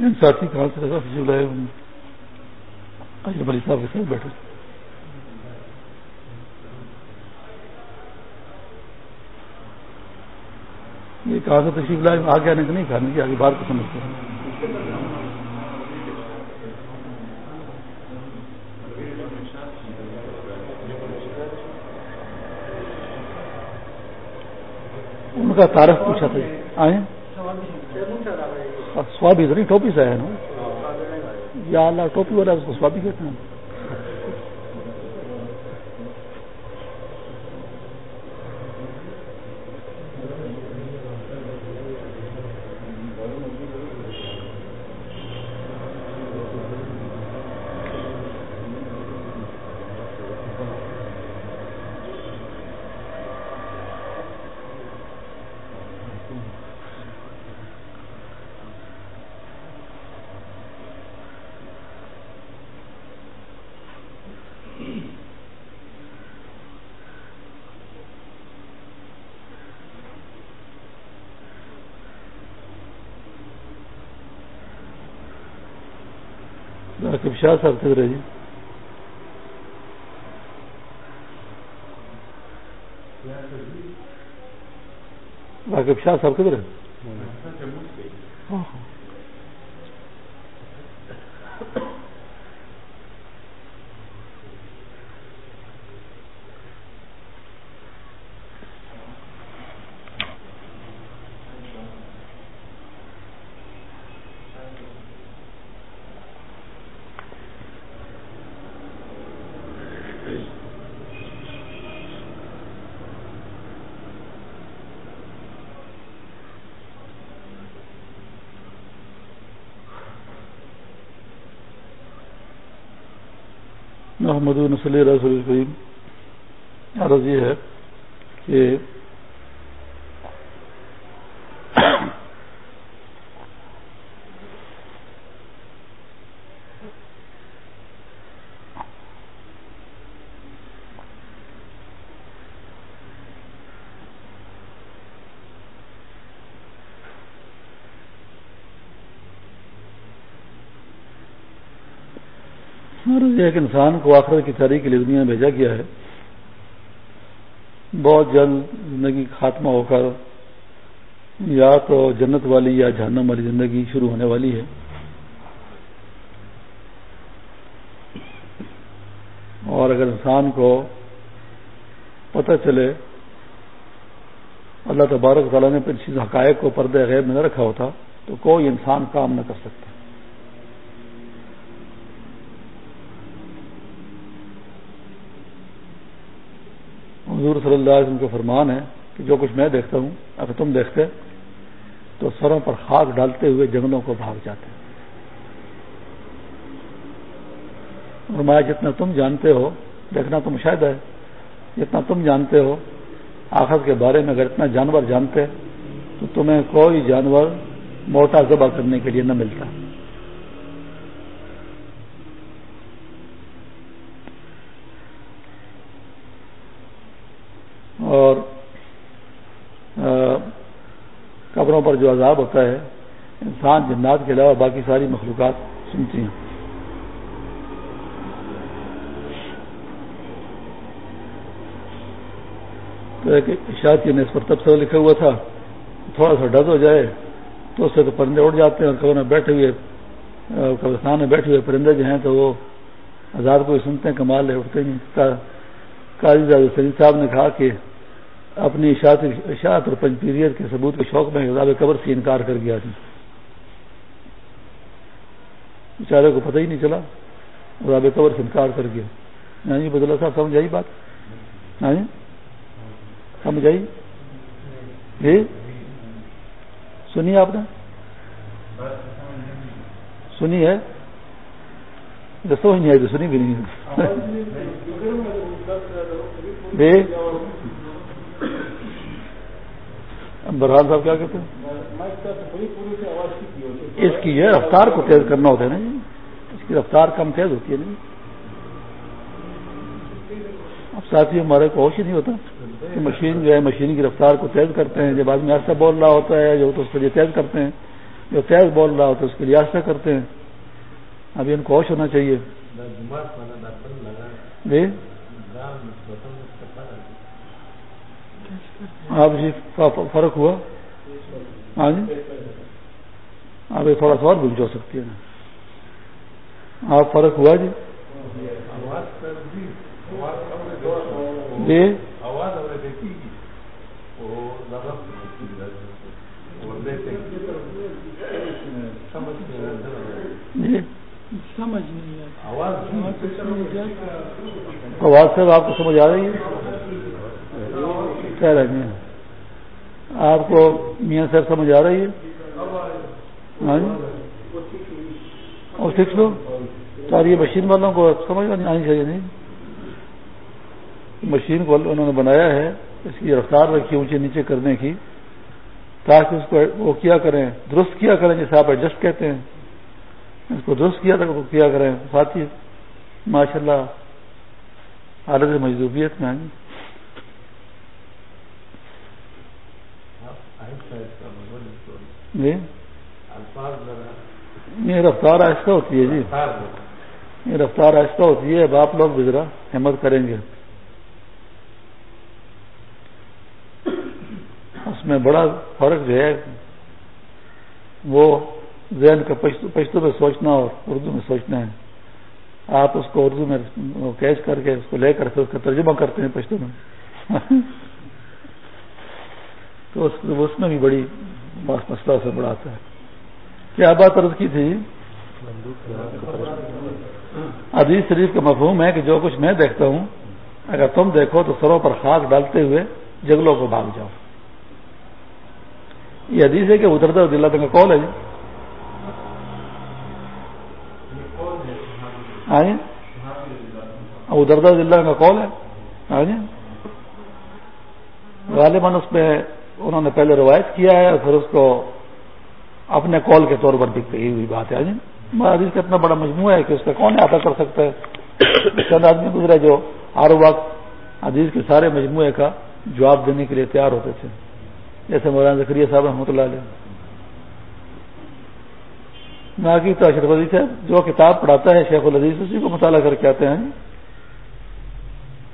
ان ساتھی کہاں سے لائے بلی صاحب کے ساتھ بیٹھے۔ یہ کہا سے تشریف لائے آگے آنے کا نہیں کھانے کی آگے بار کو سمجھتے ہیں۔ ان کا تعارف پوچھا تھا۔ آئے سوابی تو نہیں ٹوپی سے ہے نا؟ یا اللہ ٹوپی والا اس کو سوابی کہتے ہیں؟ شاہ صاحب کدھر ہے جی واقف شاہ صاحب کدھر ہے ایک انسان کو آخر کی تاریخ کے لیے دنیا میں بھیجا گیا ہے۔ بہت جلد زندگی خاتمہ ہو کر یا تو جنت والی یا جہنم والی زندگی شروع ہونے والی ہے۔ اور اگر انسان کو پتہ چلے، اللہ تبارک تعالیٰ نے چیز حقائق کو پردے غیب میں نہ رکھا ہوتا، تو کوئی انسان کام نہ کر سکتا حضور صلی اللہ علیہ وسلم کا فرمان ہے کہ جو کچھ میں دیکھتا ہوں، اگر تم دیکھتے، تو سروں پر خاک ڈالتے ہوئے جنگلوں کو بھاگ جاتے۔ اور جتنا تم جانتے ہو، دیکھنا تو مشاہدہ ہے، جتنا تم جانتے ہو آخر کے بارے میں اگر اتنا جانور جانتے، تو تمہیں کوئی جانور موٹا ذبح کرنے کے لیے نہ ملتا۔ اور قبروں پر جو عذاب ہوتا ہے، انسان جنات کے علاوہ باقی ساری مخلوقات سنتی ہیں۔ تو ایک اشاعتی نے اس پر تبصرہ لکھا ہوا تھا، تھوڑا سا ڈز ہو جائے تو اس سے تو پرندے اڑ جاتے ہیں اور قبر میں بیٹھے ہوئے قبرستان میں بیٹھے ہوئے پرندے جو ہیں تو وہ آزاد کو سنتے ہیں، کمال ہے اٹھتے نہیں قاضی سلیم صاحب نے کہا کہ اپنی اشاعت اور پنجپیریت کے ثبوت کے شوق میں عذاب قبر سے انکار کر گیا تھی بیچارے کو پتہ ہی نہیں چلا عذاب قبر سے انکار کر گیا۔ جی بدلا صاحب سمجھ آئی بات؟ جی سمجھ آئی؟ جی؟ سنی آپ نے؟ سنی ہے؟ سمجھ نہیں آئی تو سنی بھی نہیں۔ برحال صاحب کیا کہتے ہیں؟ اس کی یہ رفتار کو تیز کرنا ہوتا ہے نا جی۔ اس کی رفتار کم تیز ہوتی ہے نا جی۔ اب ساتھی ہمارے کو ہوش ہی نہیں ہوتا کہ مشین جو ہے، مشین کی رفتار کو تیز کرتے ہیں۔ جب آدمی آہستہ بول رہا ہوتا ہے جو تو اس کے لیے تیز کرتے ہیں۔ جو تیز بول رہا ہوتا ہے، اس کے لیے آہستہ کرتے ہیں۔ ابھی ان کو ہوش ہونا چاہیے۔ جی۔ آپ جی فرق ہوا؟ ہاں جی؟ آپ یہ تھوڑا سا اور بھول ہو سکتی ہے آپ فرق ہوا جی؟ جی؟, جی؟ آواز سے آپ کو سمجھ آ رہی ہے؟ کہہ رہے ہیں۔ آپ کو میاں صاحب سمجھ آ رہی ہے؟ ہاں جی۔ اور سکھ لو ساری مشین والوں کو سمجھ آنی چاہیے نہیں؟ مشین کو انہوں نے بنایا ہے، اس کی رفتار رکھی اونچے نیچے کرنے کی، تاکہ اس کو وہ کیا کریں، درست کیا کریں جیسے آپ ایڈجسٹ کہتے ہیں۔ اس کو درست کیا تھا کیا کریں ساتھ ہی ماشاء اللہ حالت مجذوبیت میں آئیں گے جی؟ یہ رفتار آہستہ ہوتی ہے جی۔ یہ رفتار آہستہ ہوتی ہے اب آپ لوگ بھی ذرا ہمت کریں گے۔ اس میں بڑا فرق جو ہے وہ ذہن کا پشتوں میں سوچنا اور اردو میں سوچنا ہے۔ آپ اس کو اردو میں کیچ کر کے اس کو لے کر پھر اس کا ترجمہ کرتے ہیں پشتوں میں۔ تو اس میں بھی بڑی مسئلہ سے بڑا ہے۔ کیا بات عرض کی تھی؟ عزیز شریف کا مفہوم ہے کہ جو کچھ میں دیکھتا ہوں، اگر تم دیکھو تو سروں پر خاک ڈالتے ہوئے جنگلوں کو بھاگ جاؤ۔ یہ حدیث ہے کہ اترتا دلہ کا کال ہے جی۔ ہاں جی۔ ادرتا ضلع کا کال ہے۔ ہاں جی۔ غالباً اس میں انہوں نے پہلے روایت کیا ہے اور پھر اس کو اپنے کال کے طور پر بھی کہی ہوئی بات ہے جی، حدیث کا اتنا بڑا مجموعہ ہے کہ اس کا کون احاطہ کر سکتا ہے؟ چند آدمی گزرے جو ہر وقت حدیث کے سارے مجموعے کا جواب دینے کے لیے تیار ہوتے تھے۔ جیسے مولانا ذکریہ صاحب رحمۃ اللہ علیہ۔ ناگی تو اشرف عزیز ہے جو کتاب پڑھاتا ہے شیخ العزیز اسی کو مطالعہ کر کے آتے ہیں۔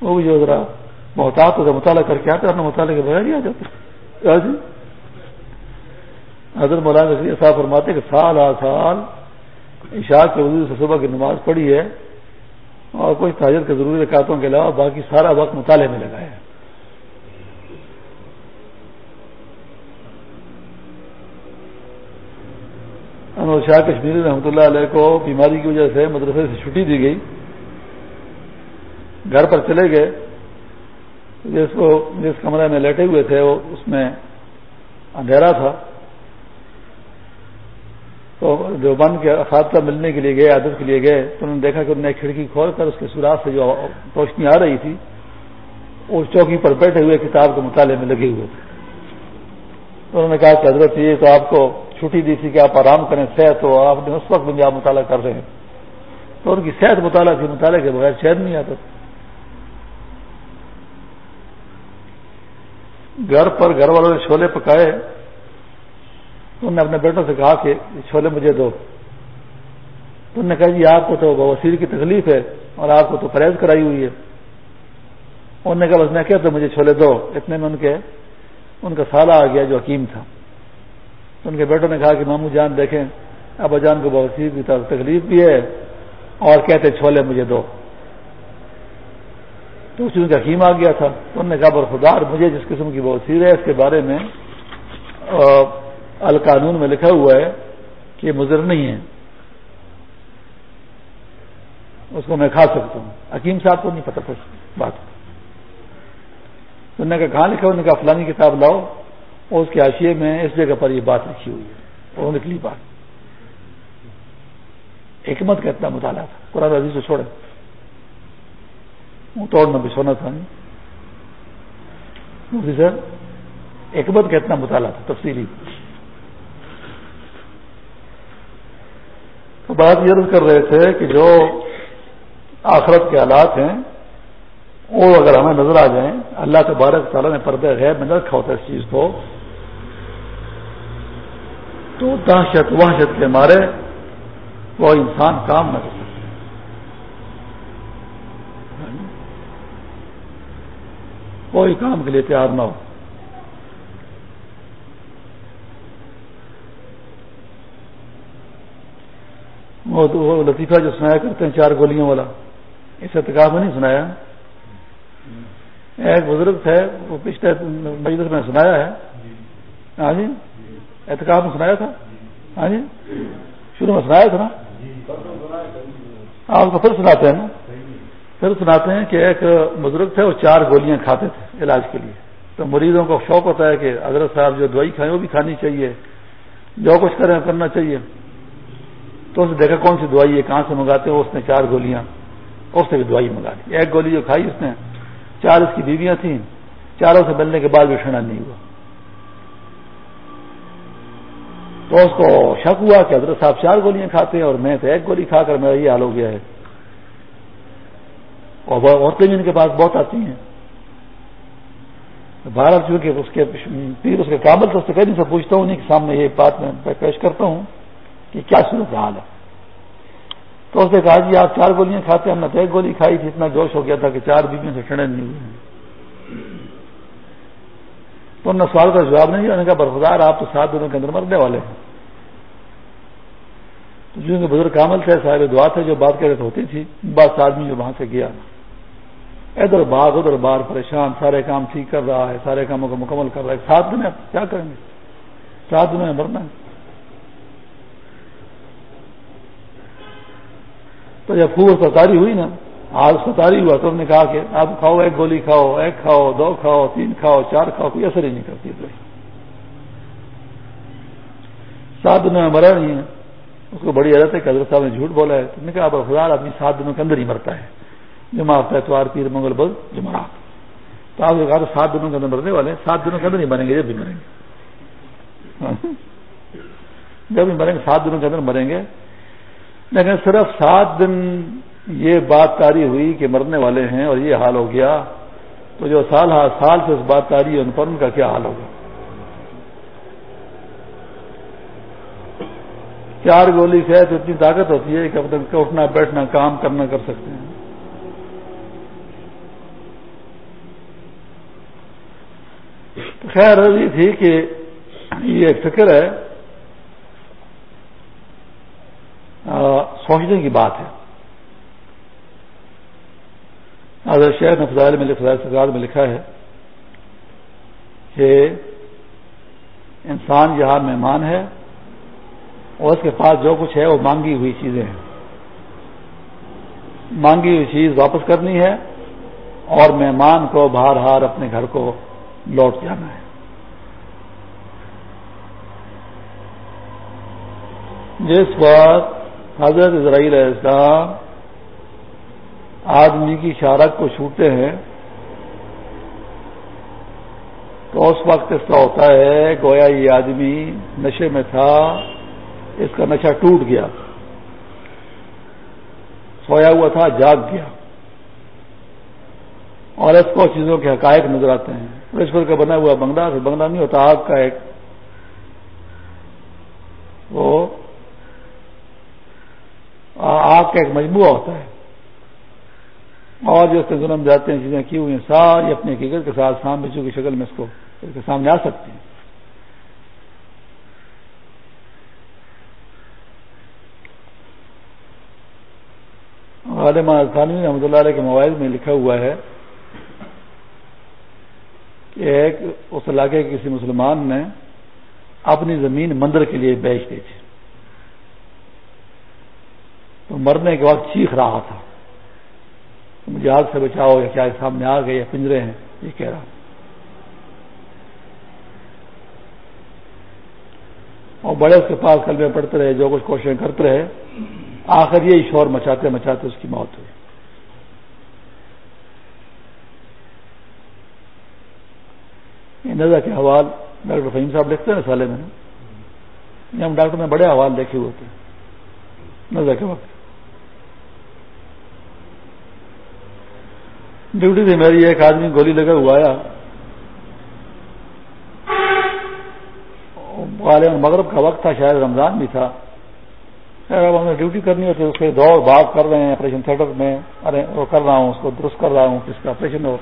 وہ بھی جو ذرا محتاط ہوتا مطالعہ کر کے آتے ہیں اپنے مطالعے کے بغیر ہی آ جاتے جی حضرت مولانا صاحب فرماتے کہ سال آ سال عشاء کے وجود سے صبح کی نماز پڑھی ہے اور کچھ تاجر کے ضروری رکاتوں کے علاوہ باقی سارا وقت مطالعے میں لگایا ہے۔ انور شاہ کشمیری رحمۃ اللہ علیہ کو بیماری کی وجہ سے مدرسے سے چھٹی دی گئی۔ گھر پر چلے گئے۔ جس کو جس کمرے میں لیٹے ہوئے تھے، وہ اس میں اندھیرا تھا۔ تو جو بند کے اساتذہ ملنے کے لیے گئے، عادت کے لیے گئے، تو انہوں نے دیکھا کہ انہوں نے کھڑکی کھول کر اس کے سوراخ سے جو روشنی آ رہی تھی اس چوکی پر بیٹھے ہوئے کتاب کے مطالعے میں لگے ہوئے تھے۔ تو انہوں نے کہا کہ حضرت، یہ تو آپ کو چھٹی دی تھی کہ آپ آرام کریں، صحت ہو آپ نے اس وقت میں آپ مطالعہ کر رہے ہیں۔ تو ان کی صحت مطالعہ تھی مطالعے کے بغیر چین نہیں آتا تھا۔ گھر پر گھر والوں نے چھولے پکائے، انہوں نے اپنے بیٹوں سے کہا کہ چھولے مجھے دو۔ تو انہوں نے کہا جی آپ کو تو وسیل کی تکلیف ہے اور آپ کو تو پرہیز کرائی ہوئی ہے۔ انہوں نے کہا، بس میں کیا تو مجھے چھولے دو۔ اتنے میں ان کے، ان کا سالہ آ گیا جو حکیم تھا۔ تو ان کے بیٹوں نے کہا کہ مامو جان دیکھیں، ابا جان کو بوسیر کی تکلیف بھی ہے اور کہتے چھولے مجھے دو۔ تو اس کا حکیم آ گیا تھا۔ تو انہوں نے کہا برفدار مجھے جس قسم کی بوسیر ہے، اس کے بارے میں القانون میں لکھا ہوا ہے کہ یہ مضر نہیں ہے۔ اس کو میں کھا سکتا ہوں۔ حکیم صاحب کو نہیں پتا تھا بات تو نے کہا، کہاں لکھا انہوں نے کہا، فلانی کتاب لاؤ۔ اور اس کے آشیے میں اس جگہ پر یہ بات لکھی ہوئی ہے۔ اور نکلی بات۔ حکمت کا اتنا مطالعہ تھا۔ قرآن عزیز سے چھوڑے توڑنا بھی سونا تھا۔ سر حکمت کا اتنا مطالعہ تھا، تفصیلی۔ تو بات یہ کر رہے تھے کہ جو آخرت کے حالات ہیں، وہ اگر ہمیں نظر آ جائیں، اللہ تبارک تعالیٰ نے پردے غیر میں نہ رکھا ہوتا ہے اس چیز کو، تو دہشت، وحشت کے مارے وہ انسان کام نہ کر سکتے کوئی کام کے لیے تیار نہ ہو۔ وہ لطیفہ جو سنایا کرتے ہیں چار گولیوں والا، اس اعتکاب میں نہیں سنایا۔ ایک بزرگ تھے، وہ پچھلے مجلس میں سنایا ہے۔ ہاں جی؟ احتکاب میں سنایا تھا؟ ہاں جی؟ شروع میں سنایا تھا نا؟ آپ کو پھر سناتے ہیں نا؟ پھر سناتے ہیں کہ ایک بزرگ تھے، وہ چار گولیاں کھاتے تھے۔ علاج کے لیے۔ تو مریضوں کو شوق ہوتا ہے کہ حضرت صاحب جو دوائی کھائیں وہ بھی کھانی چاہیے، جو کچھ کریں کرنا چاہیے۔ تو اس نے دیکھا کون سی دوائی ہے، کہاں سے منگاتے ہیں؟ اس نے چار گولیاں، اس نے بھی دوائی منگا لی۔ ایک گولی جو کھائی اس نے، چار اس کی بیویاں تھیں، چاروں سے ملنے کے بعد بھی ٹھنڈا نہیں ہوا۔ تو اس کو شک ہوا کہ حضرت صاحب چار گولیاں کھاتے ہیں اور میں تو ایک گولی کھا کر میرا یہ حال ہو گیا ہے۔ اور عورتیں بھی ان کے پاس بہت آتی ہیں۔ بھارت چونکہ اس کے پیر، اس کے کامل تو اس سے کہیں سے پوچھتا ہوں، انہیں کے سامنے یہ بات میں پیش کرتا ہوں کہ کیا صورت حال ہے۔ تو اس نے کہا جی آپ چار گولیاں کھاتے ہم نے تو ایک گولی کھائی تھی، اتنا جوش ہو گیا تھا کہ چار بیویوں سے ٹھنڈے نہیں ہوئے تو انہوں نے سوال کا جواب نہیں دیا کہا برفدار آپ تو سات دنوں کے اندر مرنے والے ہیں۔ تو جو کہ بزرگ کامل تھے، صاحب دعا تھے، جو بات کر رہے ہوتی تھی، بس آدمی جو وہاں سے گیا۔ ادھر باغ، ادھر بار پریشان، سارے کام ٹھیک کر رہا ہے، سارے کاموں کو مکمل کر رہا ہے۔ سات دن کیا کریں گے؟ سات دنوں میں مرنا ہے۔ تو جب خوب ستاری ہوئی نا، آج ستاری ہوا تو نے کہا کہ آپ کھاؤ، ایک گولی کھاؤ، ایک کھاؤ، دو کھاؤ، تین کھاؤ، چار کھاؤ، کوئی اثر ہی نہیں کرتی سات دنوں میں مرا نہیں ہے۔ اس کو بڑی عادت ہے کہ حضرت صاحب نے جھوٹ بولا ہے۔ نے کہا خدا آدمی سات دنوں کے اندر ہی مرتا ہے۔ جمع اتوار پیر منگل بل جمع تو آپ نے کہا تو سات دنوں کے اندر مرنے والے سات دنوں کے اندر ہی مریں گے، جب بھی مریں گے۔ جب بھی مریں گے، سات دنوں کے اندر مریں گے۔ لیکن صرف سات دن یہ بات تاری ہوئی کہ مرنے والے ہیں اور یہ حال ہو گیا، تو جو سال ہر سال سے اس بات تاری ہے، ان پر ان کا کیا حال ہوگا؟ چار گولی سے تو اتنی طاقت ہوتی ہے کہ اپنے اٹھنا، بیٹھنا، کام کرنا کر سکتے ہیں۔ خیر یہ تھی کہ یہ ایک فکر ہے سوچنے کی بات ہے۔ اگر شہر نے فضائل میں فضائل سرکار میں لکھا ہے کہ انسان یہاں مہمان ہے اور اس کے پاس جو کچھ ہے وہ مانگی ہوئی چیزیں ہیں۔ مانگی ہوئی چیز واپس کرنی ہے اور مہمان کو بہر ہار اپنے گھر کو لوٹ جانا ہے۔ جس وقت حضرت اسرائیل علیہ السلام آدمی کی شارک کو چھوٹتے ہیں، تو اس وقت اس کا ہوتا ہے، گویا یہ آدمی نشے میں تھا، اس کا نشہ ٹوٹ گیا۔ سویا ہوا تھا، جاگ گیا۔ اور اس کو چیزوں کے حقائق نظر آتے ہیں۔ رشور کا بنا ہوا بنگلہ بنگلہ نہیں ہوتا، آگ کا ایک وہ آگ کا ایک مجموعہ ہوتا ہے۔ اور جو اس کے ظلم جاتے ہیں، چیزیں کی ہوئی ہیں، ساری اپنی حقیقت کے ساتھ سام بچوں کی شکل میں اس کو، اس کے سامنے آ سکتی ہیں۔ عالم ثانوی رحمۃ اللہ علیہ کے موبائل میں لکھا ہوا ہے کہ ایک اس علاقے کے کسی مسلمان نے اپنی زمین مندر کے لیے بیچ دی تھی تو مرنے کے بعد چیخ رہا تھا۔ مجھے آگ سے بچاؤ یا کیا سامنے آ گئے یا پنجرے ہیں، یہ کہہ رہا۔ اور بڑے اس کے پاس کلمے پڑھتے رہے، جو کچھ کوششیں کرتے رہے، آخر یہی شور مچاتے مچاتے اس کی موت ہوئی۔ نظر کے حوال ڈاکٹر فہیم صاحب لکھتے ہیں سالے میں ہم ڈاکٹر نے بڑے حوال دیکھے ہوئے تھے۔ نظر کے وقت۔ ڈیوٹی سے میری، ایک آدمی گولی لگا ہوا آیا۔ مغرب کا وقت تھا، شاید رمضان بھی تھا۔ اب ہمیں ڈیوٹی کرنی ہوتی ہے اس کے دوڑ بھاگ کر رہے ہیں، آپریشن تھیٹر میں۔ ارے، وہ کر رہا ہوں، اس کو درست کر رہا ہوں کس کا آپریشن ہو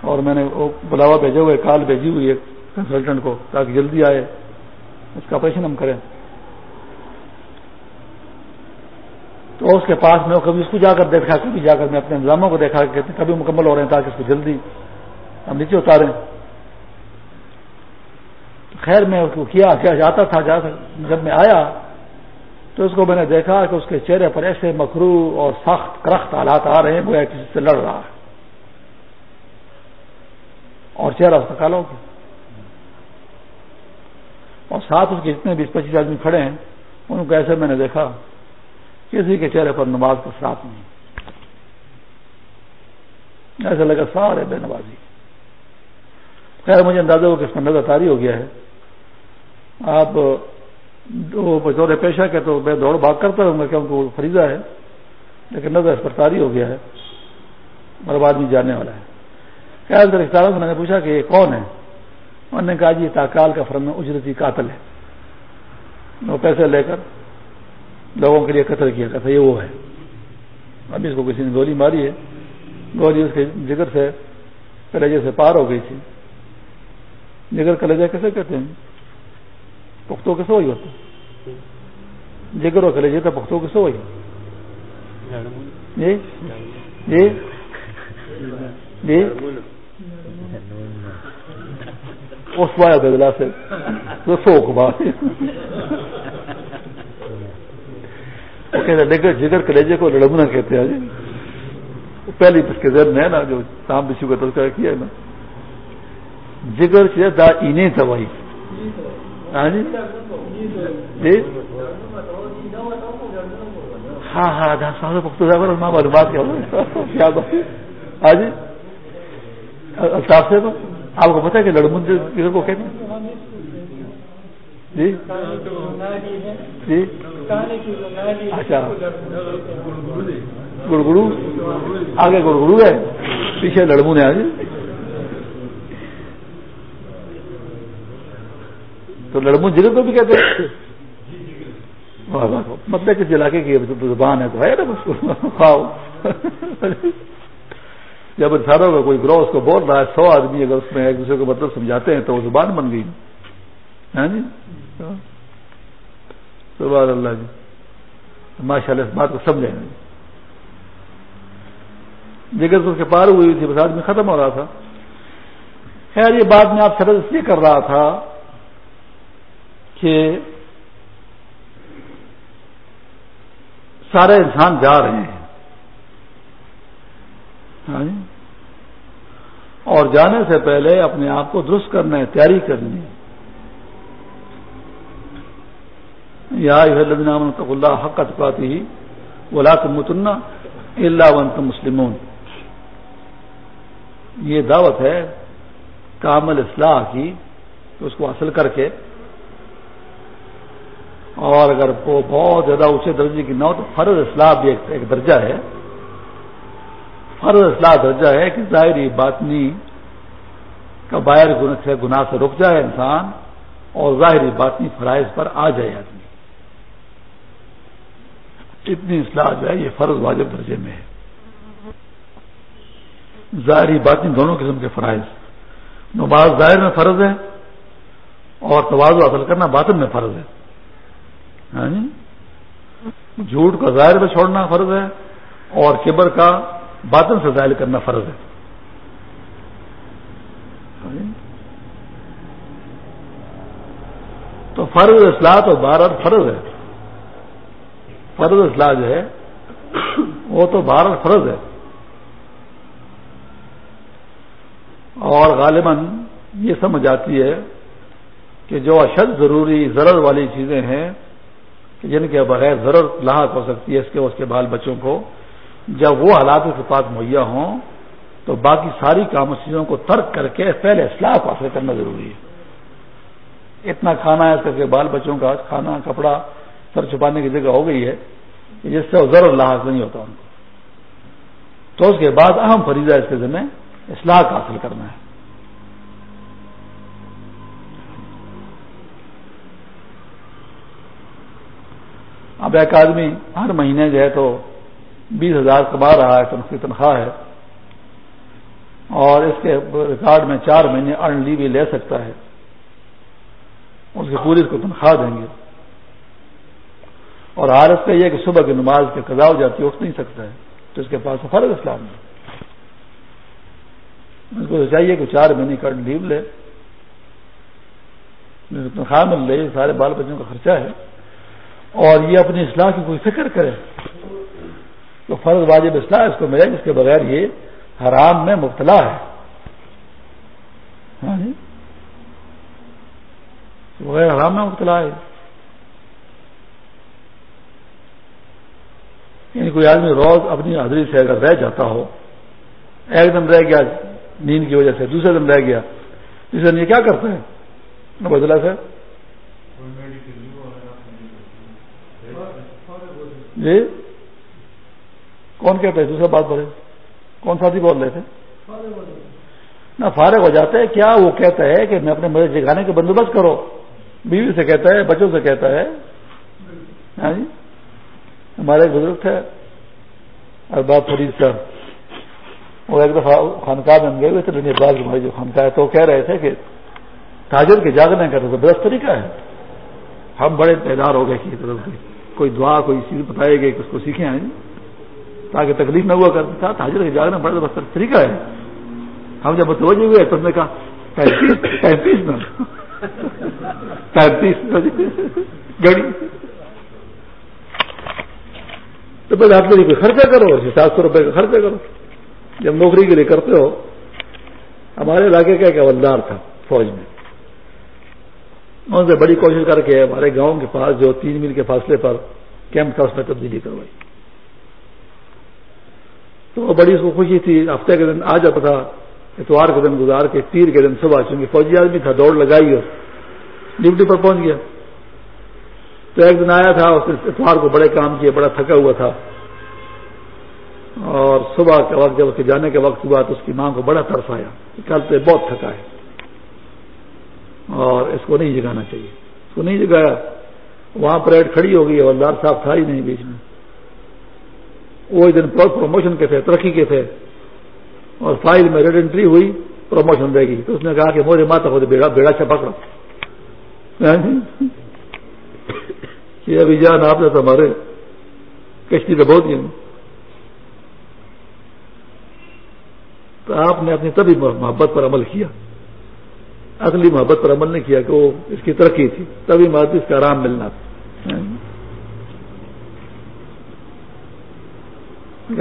اور میں نے وہ بلاوا بھیجے ہوئے کال بھیجی ہوئی ہے کنسلٹنٹ کو، تاکہ جلدی آئے۔ اس کا آپریشن ہم کریں۔ تو اس کے پاس میں کبھی اس کو جا کر دیکھا، کبھی جا کر میں اپنے انتظاموں کو دیکھا کہ کبھی مکمل ہو رہے ہیں تاکہ اس کو جلدی ہم نیچے اتاریں۔ خیر میں اس کو کیا کیا جاتا تھا جب میں آیا تو اس کو میں نے دیکھا کہ اس کے چہرے پر ایسے مکرو اور سخت کرخت حالات آ رہے ہیں، وہ کسی سے لڑ رہا ہے۔ اور چہرہ اس کا کالو اور ساتھ اس کے جتنے بیس پچیس آدمی کھڑے ہیں، ان کو ایسے میں نے دیکھا۔ کسی کے چہرے پر نماز کا ساتھ نہیں۔ ایسا لگا سارے بے نمازی۔ خیر، مجھے اندازہ ہو کہ اس میں نظر تاری ہو گیا ہے۔ آپ بطور پیشہ کے تو میں دوڑ بھاگ کرتا رہوں گا کیونکہ وہ فریضہ ہے، لیکن نظر اس پر تاری ہو گیا ہے۔ مرب آدمی جاننے والا ہے۔ خیر رشتہ میں نے پوچھا کہ یہ کون ہے؟ انہوں نے کہا جی تاکال کا فرم اجرتی قاتل ہے۔ وہ پیسے لے کر لوگوں کے لیے قتل کیا تھا، یہ وہ ہے۔ ابھی اس کو کسی نے گولی ماری ہے۔ گولی اس کے جگر سے، کلیجے سے پار ہو گئی تھی۔ جگر کلیجہ کیسے کہتے ہیں؟ پختوں کیسے ہوئی ہوتا جگر اور کلیجے تو پختوں کیسے ہوئی جی؟ جی؟ جی؟ اس بدلا سے سوکھ بات وہ کہتے ہیں جگر کلیجے کو لڑمنا کہتے ہیں جی۔ پہلی اس کے ذہن میں ہے نا، جو سام بشو کا تذکرہ کیا ہے نا۔ جگر سے دا اینے دوائی۔ ہاں جی۔ جی۔ ہاں ہاں دا صاحب پختو صاحب ماں معلومات کیا بات۔ ہاں جی۔ الطاف سے تو آپ کو پتا ہے کہ لڑمن جگر کو کہتے ہیں؟ جی؟ جی؟ اچھا۔ گڑگڑو؟ آگے گڑگڑو ہے۔ پیچھے لڑمو نے آج تو لڑمو جگہ کو بھی کہتے ہیں۔ مطلب کس علاقے کی زبان ہے تو ہے نا بس کھاؤ جب انسانوں کا کوئی گروہ اس کو بول رہا ہے، سو آدمی اگر اس میں ایک دوسرے کو مطلب سمجھاتے ہیں تو وہ زبان بن گئی۔ ہاں جی؟ سبحان اللہ جی۔ ماشاء اللہ اس بات کو سمجھیں گے جگہ اس کے پار ہوئی تھی، بس آدمی ختم ہو رہا تھا۔ خیر، یہ بات میں آپ سرد اس لیے کر رہا تھا کہ سارے انسان جا رہے ہیں۔ ہاں جی۔ اور جانے سے پہلے اپنے آپ کو درست کرنا ہے، تیاری کرنی ہے۔ یا اللہ حق اتفاتی ہی بولا متنا اللہ ون تم مسلمون۔ یہ دعوت ہے کامل اصلاح کی اس کو حاصل کر کے اور اگر وہ بہت زیادہ اونچے درجے کی نہ ہو تو فرض اصلاح بھی ایک درجہ ہے۔ فرض اصلاح درجہ ہے کہ ظاہری باطنی کا باہر گناہ سے رک جائے انسان اور ظاہری باطنی فرائض پر آ جائے آدمی۔ اتنی اصلاح جو ہے، یہ فرض واجب درجے میں ہے۔ ظاہری باطنی دونوں قسم کے فرائض۔ نماز ظاہر میں فرض ہے اور توازو حاصل کرنا باطن میں فرض ہے۔ ہاں جی؟ جھوٹ کا ظاہر میں چھوڑنا فرض ہے اور کبر کا باطن سے ظاہر کرنا فرض ہے۔ ہاں جی؟ تو فرض اصلاح تو بارہ فرض ہے۔ فرض اصلاح جو ہے، وہ تو بارہ فرض ہے۔ اور غالباً یہ سمجھ آتی ہے کہ جو اشد ضروری ضرر والی چیزیں ہیں جن کے بغیر ضرورت لاحق ہو سکتی ہے اس کے اس کے بال بچوں کو، جب وہ حالات کے پاس مہیا ہوں، تو باقی ساری کام چیزوں کو ترک کر کے پہلے اصلاح کو حاصل کرنا ضروری ہے۔ اتنا کھانا ہے کر کے بال بچوں کا، کھانا، کپڑا سر چھپانے کی جگہ ہو گئی ہے جس سے ضرور لاحق نہیں ہوتا ان کو۔ تو اس کے بعد اہم فریضہ اس کے ذمہ اصلاح کا حاصل کرنا ہے۔ اب ایک آدمی ہر مہینے جو ہے تو بیس ہزار کما رہا ہے تو اس کی تنخواہ ہے۔ اور اس کے ریکارڈ میں چار مہینے ارن لیو لے سکتا ہے۔ اس کی پوری اس کو تنخواہ دیں گے۔ اور حالت کا یہ کہ صبح کی نماز کے قضا ہو جاتی ہے اٹھ نہیں سکتا ہے، تو اس کے پاس فرض اسلام ہے۔ اس کو چاہیے کہ چار مہینے کا لیو لے۔ تنخواہ مل رہی سارے بال بچوں کا خرچہ ہے۔ اور یہ اپنی اصلاح کی کوئی فکر کرے تو فرض واجب اصلاح اس کو ملے جس کے بغیر یہ حرام میں مبتلا ہے۔ ہاں جی؟ بغیر حرام میں مبتلا ہے۔ یعنی کوئی آدمی روز اپنی حاضری سے اگر رہ جاتا ہو ایک دن رہ گیا نیند کی وجہ سے دوسرے دن رہ گیا دن یہ کیا کرتا ہے بدلا سے جی۔ کون کہتے ہیں دوسرا بات بولے کون ساتھی بول رہے تھے؟ نہ فارغ ہو جاتا ہے کیا وہ کہتا ہے کہ میں اپنے مزے جگانے کا بندوبست کرو بیوی سے کہتا ہے بچوں سے کہتا ہے۔ ہاں جی۔ ہمارے بزرگ تھے، ارباب فرید صاحب وہ ایک دفعہ خانقاہ میں گئے ہوئے تھے ہماری جو خانقاہ۔ ہے تو کہہ رہے تھے کہ تاجر کے جاگنے کا تو برست طریقہ ہے۔ ہم بڑے پیدار ہو گئے کی طرف سے۔ کوئی دعا، کوئی چیز بتائے گی کہ اس کو سیکھیں آئیں تاکہ تکلیف نہ ہوا کرتا تھا، تاجر کے جاگنا بڑا بہت طریقہ ہے۔ ہم جب متوجہ ہوئے تو نے کہا، پینتیس پینتیس گڑی پہلے آپ کے لیے خرچہ کرو سات سو روپئے کا خرچہ کرو۔ جب نوکری کے لیے کرتے ہو، ہمارے علاقے کا ایک اولدار تھا فوج میں۔ ان سے بڑی کوشش کر کے ہمارے گاؤں کے پاس جو تین میل کے فاصلے پر کیمپ تھا، اس میں تبدیلی کروائی۔ تو بڑی اس کو خوشی تھی۔ ہفتے کے دن آ جاتا تھا اتوار کے دن گزار کے تیر کے دن صبح، چونکہ فوجی آدمی تھا، دوڑ لگائی اور ڈیوٹی پر پہنچ گیا۔ تو ایک دن آیا تھا، اس نے اتوار کو بڑے کام کیے، بڑا تھکا ہوا تھا۔ اور صبح کے وقت، جب اس کے جانے کے وقت ہوا تو اس کی ماں کو بڑا ترس آیا کل تو بہت تھکا ہے۔ اور اس کو نہیں جگانا چاہیے۔ اس کو نہیں جگایا۔ وہاں پریڈ کھڑی ہو گئی ہولدار صاحب تھا ہی نہیں بیچ میں۔ وہ دن پروموشن کے تھے، ترقی کے تھے۔ اور فائل میں ریڈ انٹری ہوئی، پروموشن دے گی تو اس نے کہا کہ مجھے ماتا کو بیڑا بیڑا چپک رہا۔ کہ ابھی جان آپ نے تو ہمارے کشتی تو بہت ہی تو آپ نے اپنی تبھی محبت پر عمل کیا۔ اصلی محبت پر عمل نہیں کیا کہ وہ اس کی ترقی تھی۔ تبھی محبت اس کا آرام ملنا تھا۔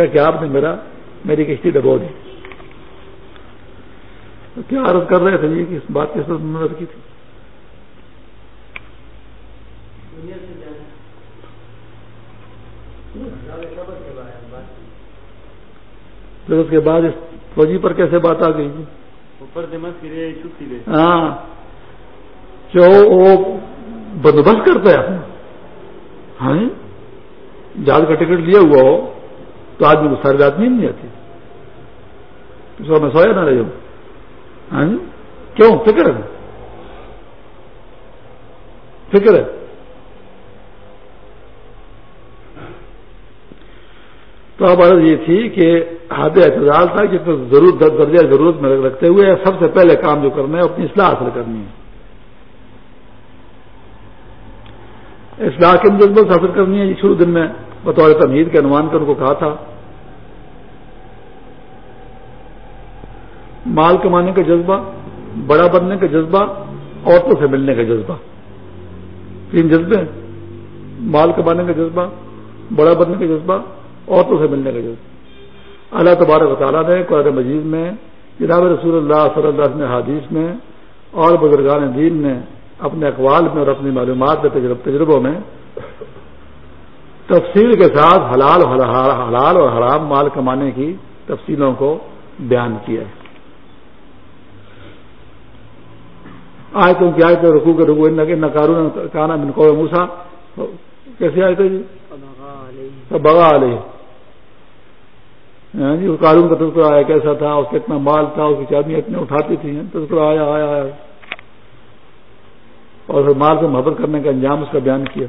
کہ آپ نے میرا میری کشتی ڈبو دی۔ تو کیا عرض کر رہے تھے جی کہ اس بات کی مدد کی تھی؟ پھر اس کے بعد اس فوجی پر کیسے بات آ گئی؟ جی ہاں۔ جو وہ بندوبست کرتا ہے ہاں؟ جہاز کا ٹکٹ لیا ہوا ہو تو آدمی کو ساری رات نیند نہیں آتی۔ تو میں سویا نہ رہی ہوں۔ ہاں؟ کیوں؟ فکر ہے۔ فکر ہے۔ تو اب یہ تھی کہ حد اعتدال تھا کہ ضرورت درجہ ضرورت میں رکھتے ہوئے سب سے پہلے کام جو کرنا ہے اپنی اصلاح حاصل کرنی ہے۔ اصلاح کے مدد حاصل کرنی ہے شروع دن میں بطور تمہید کے انوان کر ان کو کہا تھا۔ مال کمانے کا جذبہ، بڑا بننے کا جذبہ، عورتوں سے ملنے کا جذبہ۔ تین جذبے مال کمانے کا جذبہ، بڑا بننے کا جذبہ عورتوں سے ملنے کا جذبہ اللہ تبارک و تعالیٰ نے قرآن مجید میں جناب رسول اللہ صلی اللہ علیہ حادیث میں اور بزرگان دین نے اپنے اقوال میں اور اپنی معلومات میں تجربوں میں تفصیل کے ساتھ حلال حلال اور حرام مال کمانے کی تفصیلوں کو بیان کیا ہے۔ آئے تو کیا تو رکو کے رکو کارون کانا بن موسا کیسے آئے تھے جی؟ بگا علیہ۔ ہاں جی کارون کا تذکرہ آیا کیسا تھا، اس کا اتنا مال تھا، اس کی چادی اتنے اٹھاتی تھی ہاں، تذکرہ آیا آیا آیا۔ اور پھر مال سے محبت کرنے کا انجام اس کا بیان کیا۔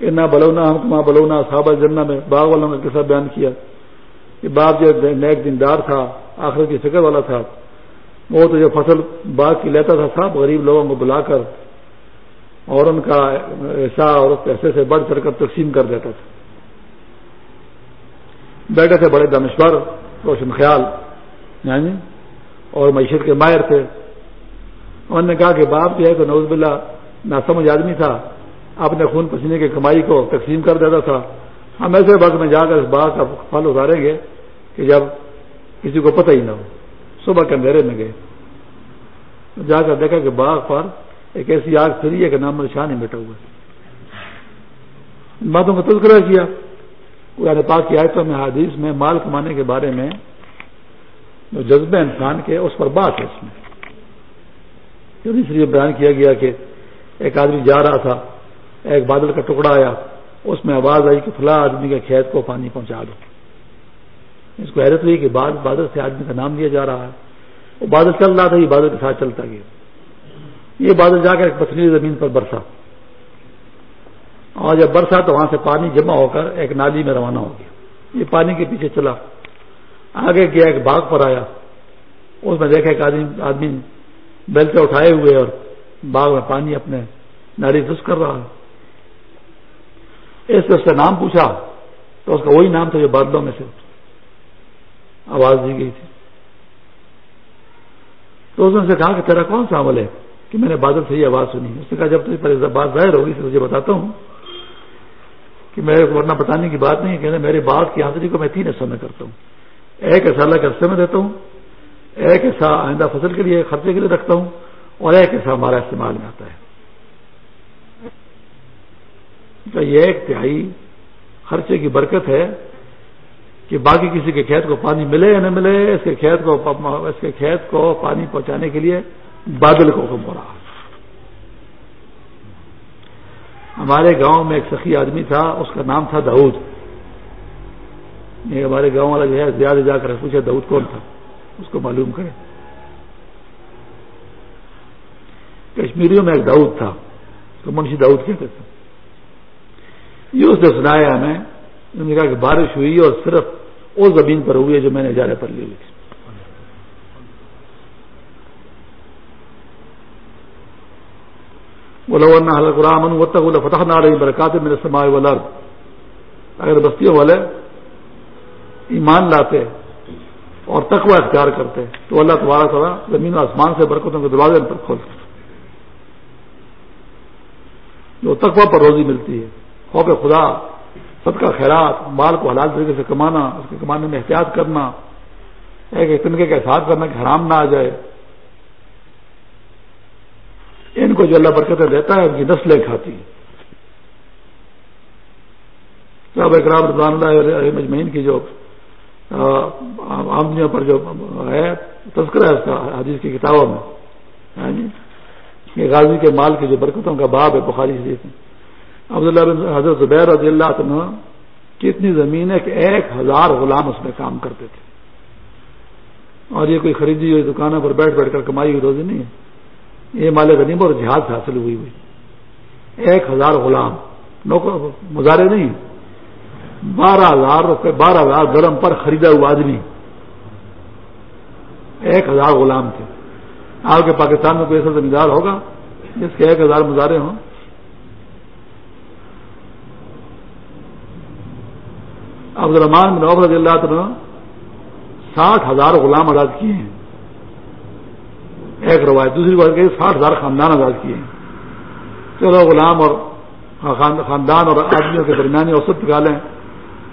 اتنا بلونا ہم کما بلونا صحابہ جنہ میں، باغ والوں کا کیسا بیان کیا۔ کہ باپ جو نیک دیندار تھا آخر کی فکر والا تھا، وہ تو جو فصل باغ کی لیتا تھا، سب غریب لوگوں کو بلا کر اور ان کا ایسا اور پیسے سے بڑھ چڑھ کر تقسیم کر دیتا تھا۔ بیٹھے تھے بڑے دانشور، روشن خیال یعنی اور معیشت کے ماہر تھے۔ انہوں نے کہا کہ باپ جو ہے کہ نوز بلّہ نہ سمجھ آدمی تھا۔ اپنے خون پسینے کی کمائی کو تقسیم کر دیتا تھا۔ ہم ایسے وقت میں جا کر اس باغ کا پھل اتاریں گے کہ جب کسی کو پتہ ہی نہ ہو۔ صبح کے اندھیرے میں گئے۔ جا کر دیکھا کہ باغ پر ایک ایسی آگ پھری ہے کہ نام شاہ نہیں بیٹھا ہوا ان باتوں کا تذکرہ کیا۔ قرآن پاک کی آیتوں میں حادیث میں، مال کمانے کے بارے میں، جو جذبہ انسان کے، اس پر بات ہے اس میں۔ اس لیے بیان کیا گیا کہ ایک آدمی جا رہا تھا، ایک بادل کا ٹکڑا آیا، اس میں آواز آئی کہ فلاں آدمی کے کھیت کو پانی پہنچا دو۔ اس کو حیرت ہوئی کہ بعد بادل سے آدمی کا نام لیا جا رہا ہے۔ وہ بادل چل رہا تھا، یہ بادل کے ساتھ چلتا گیا۔ یہ بادل جا کر ایک پتھری زمین پر برسا۔ اور جب برسا تو وہاں سے پانی جمع ہو کر ایک نالی میں روانہ ہو گیا۔ یہ پانی کے پیچھے چلا۔ آگے گیا، ایک باغ پر آیا۔ اس میں دیکھا ایک آدمی آدمی بیل اٹھائے ہوئے اور باغ میں پانی اپنے نالی دس کر رہا اس سے اس کا نام پوچھا۔ تو اس کا وہی نام تھا جو بادلوں میں سے آواز دی گئی تھی۔ تو اس نے سے کہا کہ تیرا کون سا عمل ہے؟ کہ میں نے بادل سے یہ آواز سنی اس نے کہا جب تجھے بات ظاہر ہوگی تو تجھے بتاتا ہوں کہ میرے ورنہ بتانے کی بات نہیں کہ میرے باغ کی حاضری کو میں تین حصوں میں کرتا ہوں۔ ایک ایسا اللہ کے رستے میں دیتا ہوں، ایک ایسا آئندہ فصل کے لیے خرچے کے لیے رکھتا ہوں اور ایک ایسا ہمارا استعمال میں آتا ہے۔ یہ ایک تہائی خرچے کی برکت ہے کہ باقی کسی کے کھیت کو پانی ملے یا نہ ملے، اس کے کھیت کو اس کے کھیت کو پانی پہنچانے کے لیے بادل کو حکم ہو رہا۔ ہمارے گاؤں میں ایک سخی آدمی تھا، اس کا نام تھا داؤد۔ یہ ہمارے گاؤں والا جو ہے، زیادہ جا کر پوچھے داؤد کون تھا؟ اس کو معلوم کرے کشمیریوں میں ایک داؤد تھا تو منشی داؤد کہتے تھے۔ یہ اس نے سنایا ہمیں، انہوں نے کہا کہ بارش ہوئی اور صرف اس زمین پر ہوئی ہے جو میں نے اجارے پر لی ہوئی تھی قرآن فتح نہ رہی برکات میرے سمائے والر اگر بستیوں والے ایمان لاتے اور تقوی اختیار کرتے، تو اللہ تبارک تعالیٰ زمین و آسمان سے برکتوں کے دروازے پر کھولتے. جو تقوی پر روزی ملتی ہے، خوف خدا سب کا خیرات، مال کو حلال طریقے سے کمانا، اس کے کمانے میں احتیاط کرنا، ایک تنکے کا احساس کرنا کہ حرام نہ آ جائے ان کو جو اللہ برکتیں دیتا ہے ان کی نسلیں کھاتی ہیں۔ صاحب اکرام رضوان اللہ مجمعین کی جو آمدنیوں پر جو ہے، تذکرہ ہے اس کا، حدیث کی کتابوں میں۔ ہاں جی۔ غازی کے مال کی جو برکتوں کا باب ہے، بخاری شریف میں۔ عبداللہ بن حضرت زبیر رضی اللہ عنہ کی اتنی زمین ہے کہ ایک ہزار غلام اس میں کام کرتے تھے۔ اور یہ کوئی خریدی ہوئی دکانوں پر بیٹھ بیٹھ کر کمائی ہوئی روزی نہیں ہے۔ یہ مال غنیم اور جہاز سے حاصل ہوئی ہوئی۔ ایک ہزار غلام، نوکر مظاہرے نہیں، بارہ ہزار روپے، بارہ ہزار درم پر خریدا ہوا آدمی۔ ایک ہزار غلام تھے۔ آپ کے پاکستان میں کوئی ایسا زمیندار ہوگا جس کے ایک ہزار مظاہرے ہوں؟ عبد الرحمان بن رضی اللہ عنہ ساٹھ ہزار غلام آزاد کیے ہیں۔ ایک روایت، دوسری بات کہ ساٹھ ہزار خاندان آزاد کیے ہیں۔ چلو غلام اور خاندان اور آدمیوں کے درمیانی اوسط نکالیں،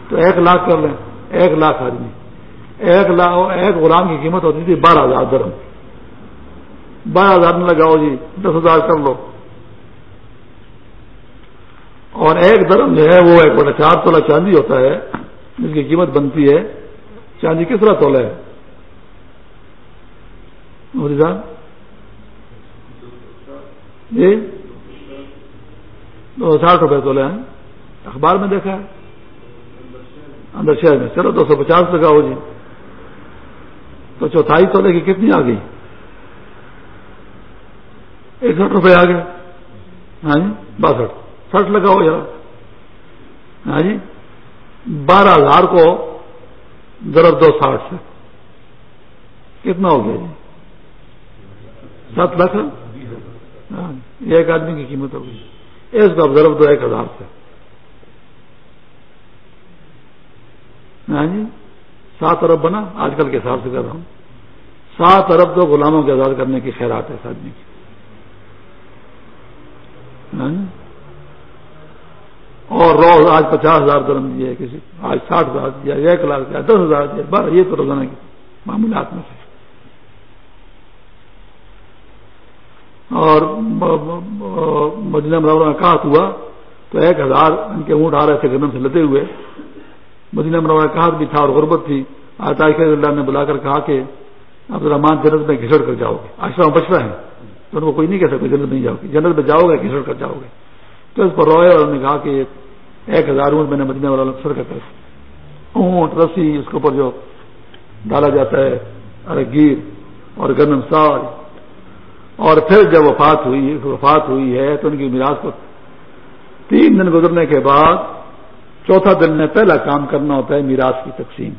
تو ایک لاکھ کر لیں، ایک لاکھ آدمی۔ ایک لاکھ ایک غلام کی قیمت ہوتی تھی بارہ ہزار درم۔ بارہ ہزار میں لگاؤ جی دس ہزار کر لو۔ اور ایک درم جو ہے وہ ایک بڑا چار تولہ چاندی ہوتا ہے، جس کی قیمت بنتی ہے۔ چاندی کس طرح تولا ہے؟ جی؟ دو ساٹھ روپے تولے ہیں اخبار میں دیکھا ہے۔ اندر شہر میں۔ چلو دو سو پچاس لگا ہو جی۔ تو چوتھائی تولے کی کتنی آ گئی؟ اکسٹھ روپے آ گئے۔ ہاں جی؟ باسٹھ۔ سٹھ لگا ہو ذرا ہاں جی؟ بارہ ہزار کو ضرب دو ساٹھ سے۔ کتنا ہو گیا جی؟ سات لاکھ۔ ہاں، ایک آدمی کی قیمت ہوگی۔ اس کو ضرب دو ایک ہزار سے۔ ہاں جی سات ارب بنا، آج کل کے حساب سے کر رہا ہوں۔ سات ارب تو غلاموں کے آزاد کرنے کی خیرات ہے اس آدمی کی۔ ہاں جی۔ اور روز آج پچاس ہزار درم دیا کسی آج ساٹھ ہزار دیا، ایک لاکھ دیا، دس ہزار دیا، بارہ، یہ تو روزانہ کی معمولات میں سے۔ اور مدینہ مرورہ میں کہا ہوا تو ایک ہزار ان کے اونٹ آ رہے تھے گندم سے لدے ہوئے۔ مدینہ مرورہ کہا بھی تھا اور غربت تھی۔ آج اللہ نے بلا کر کہا کہ عبد الرحمان جنت میں گھسڑ کر جاؤ گے۔ آج بچ رہے ہیں تو ان کو کوئی نہیں کہہ سکتا جنت نہیں جاؤ گے۔ جنت میں جاؤ گے، گھسڑ کر جاؤ گے۔ تو اس پر روئے اور انہوں نے کہا کہ ایک ہزار اونٹ میں نے مدینہ والا سر کا اونٹ، رسی، اس کے اوپر جو ڈالا جاتا ہے، ارے گیر اور گندم سال اور پھر جب وفات ہوئی وفات ہوئی ہے تو ان کی میراث کو تین دن گزرنے کے بعد چوتھا دن میں پہلا کام کرنا ہوتا ہے میراث کی تقسیم۔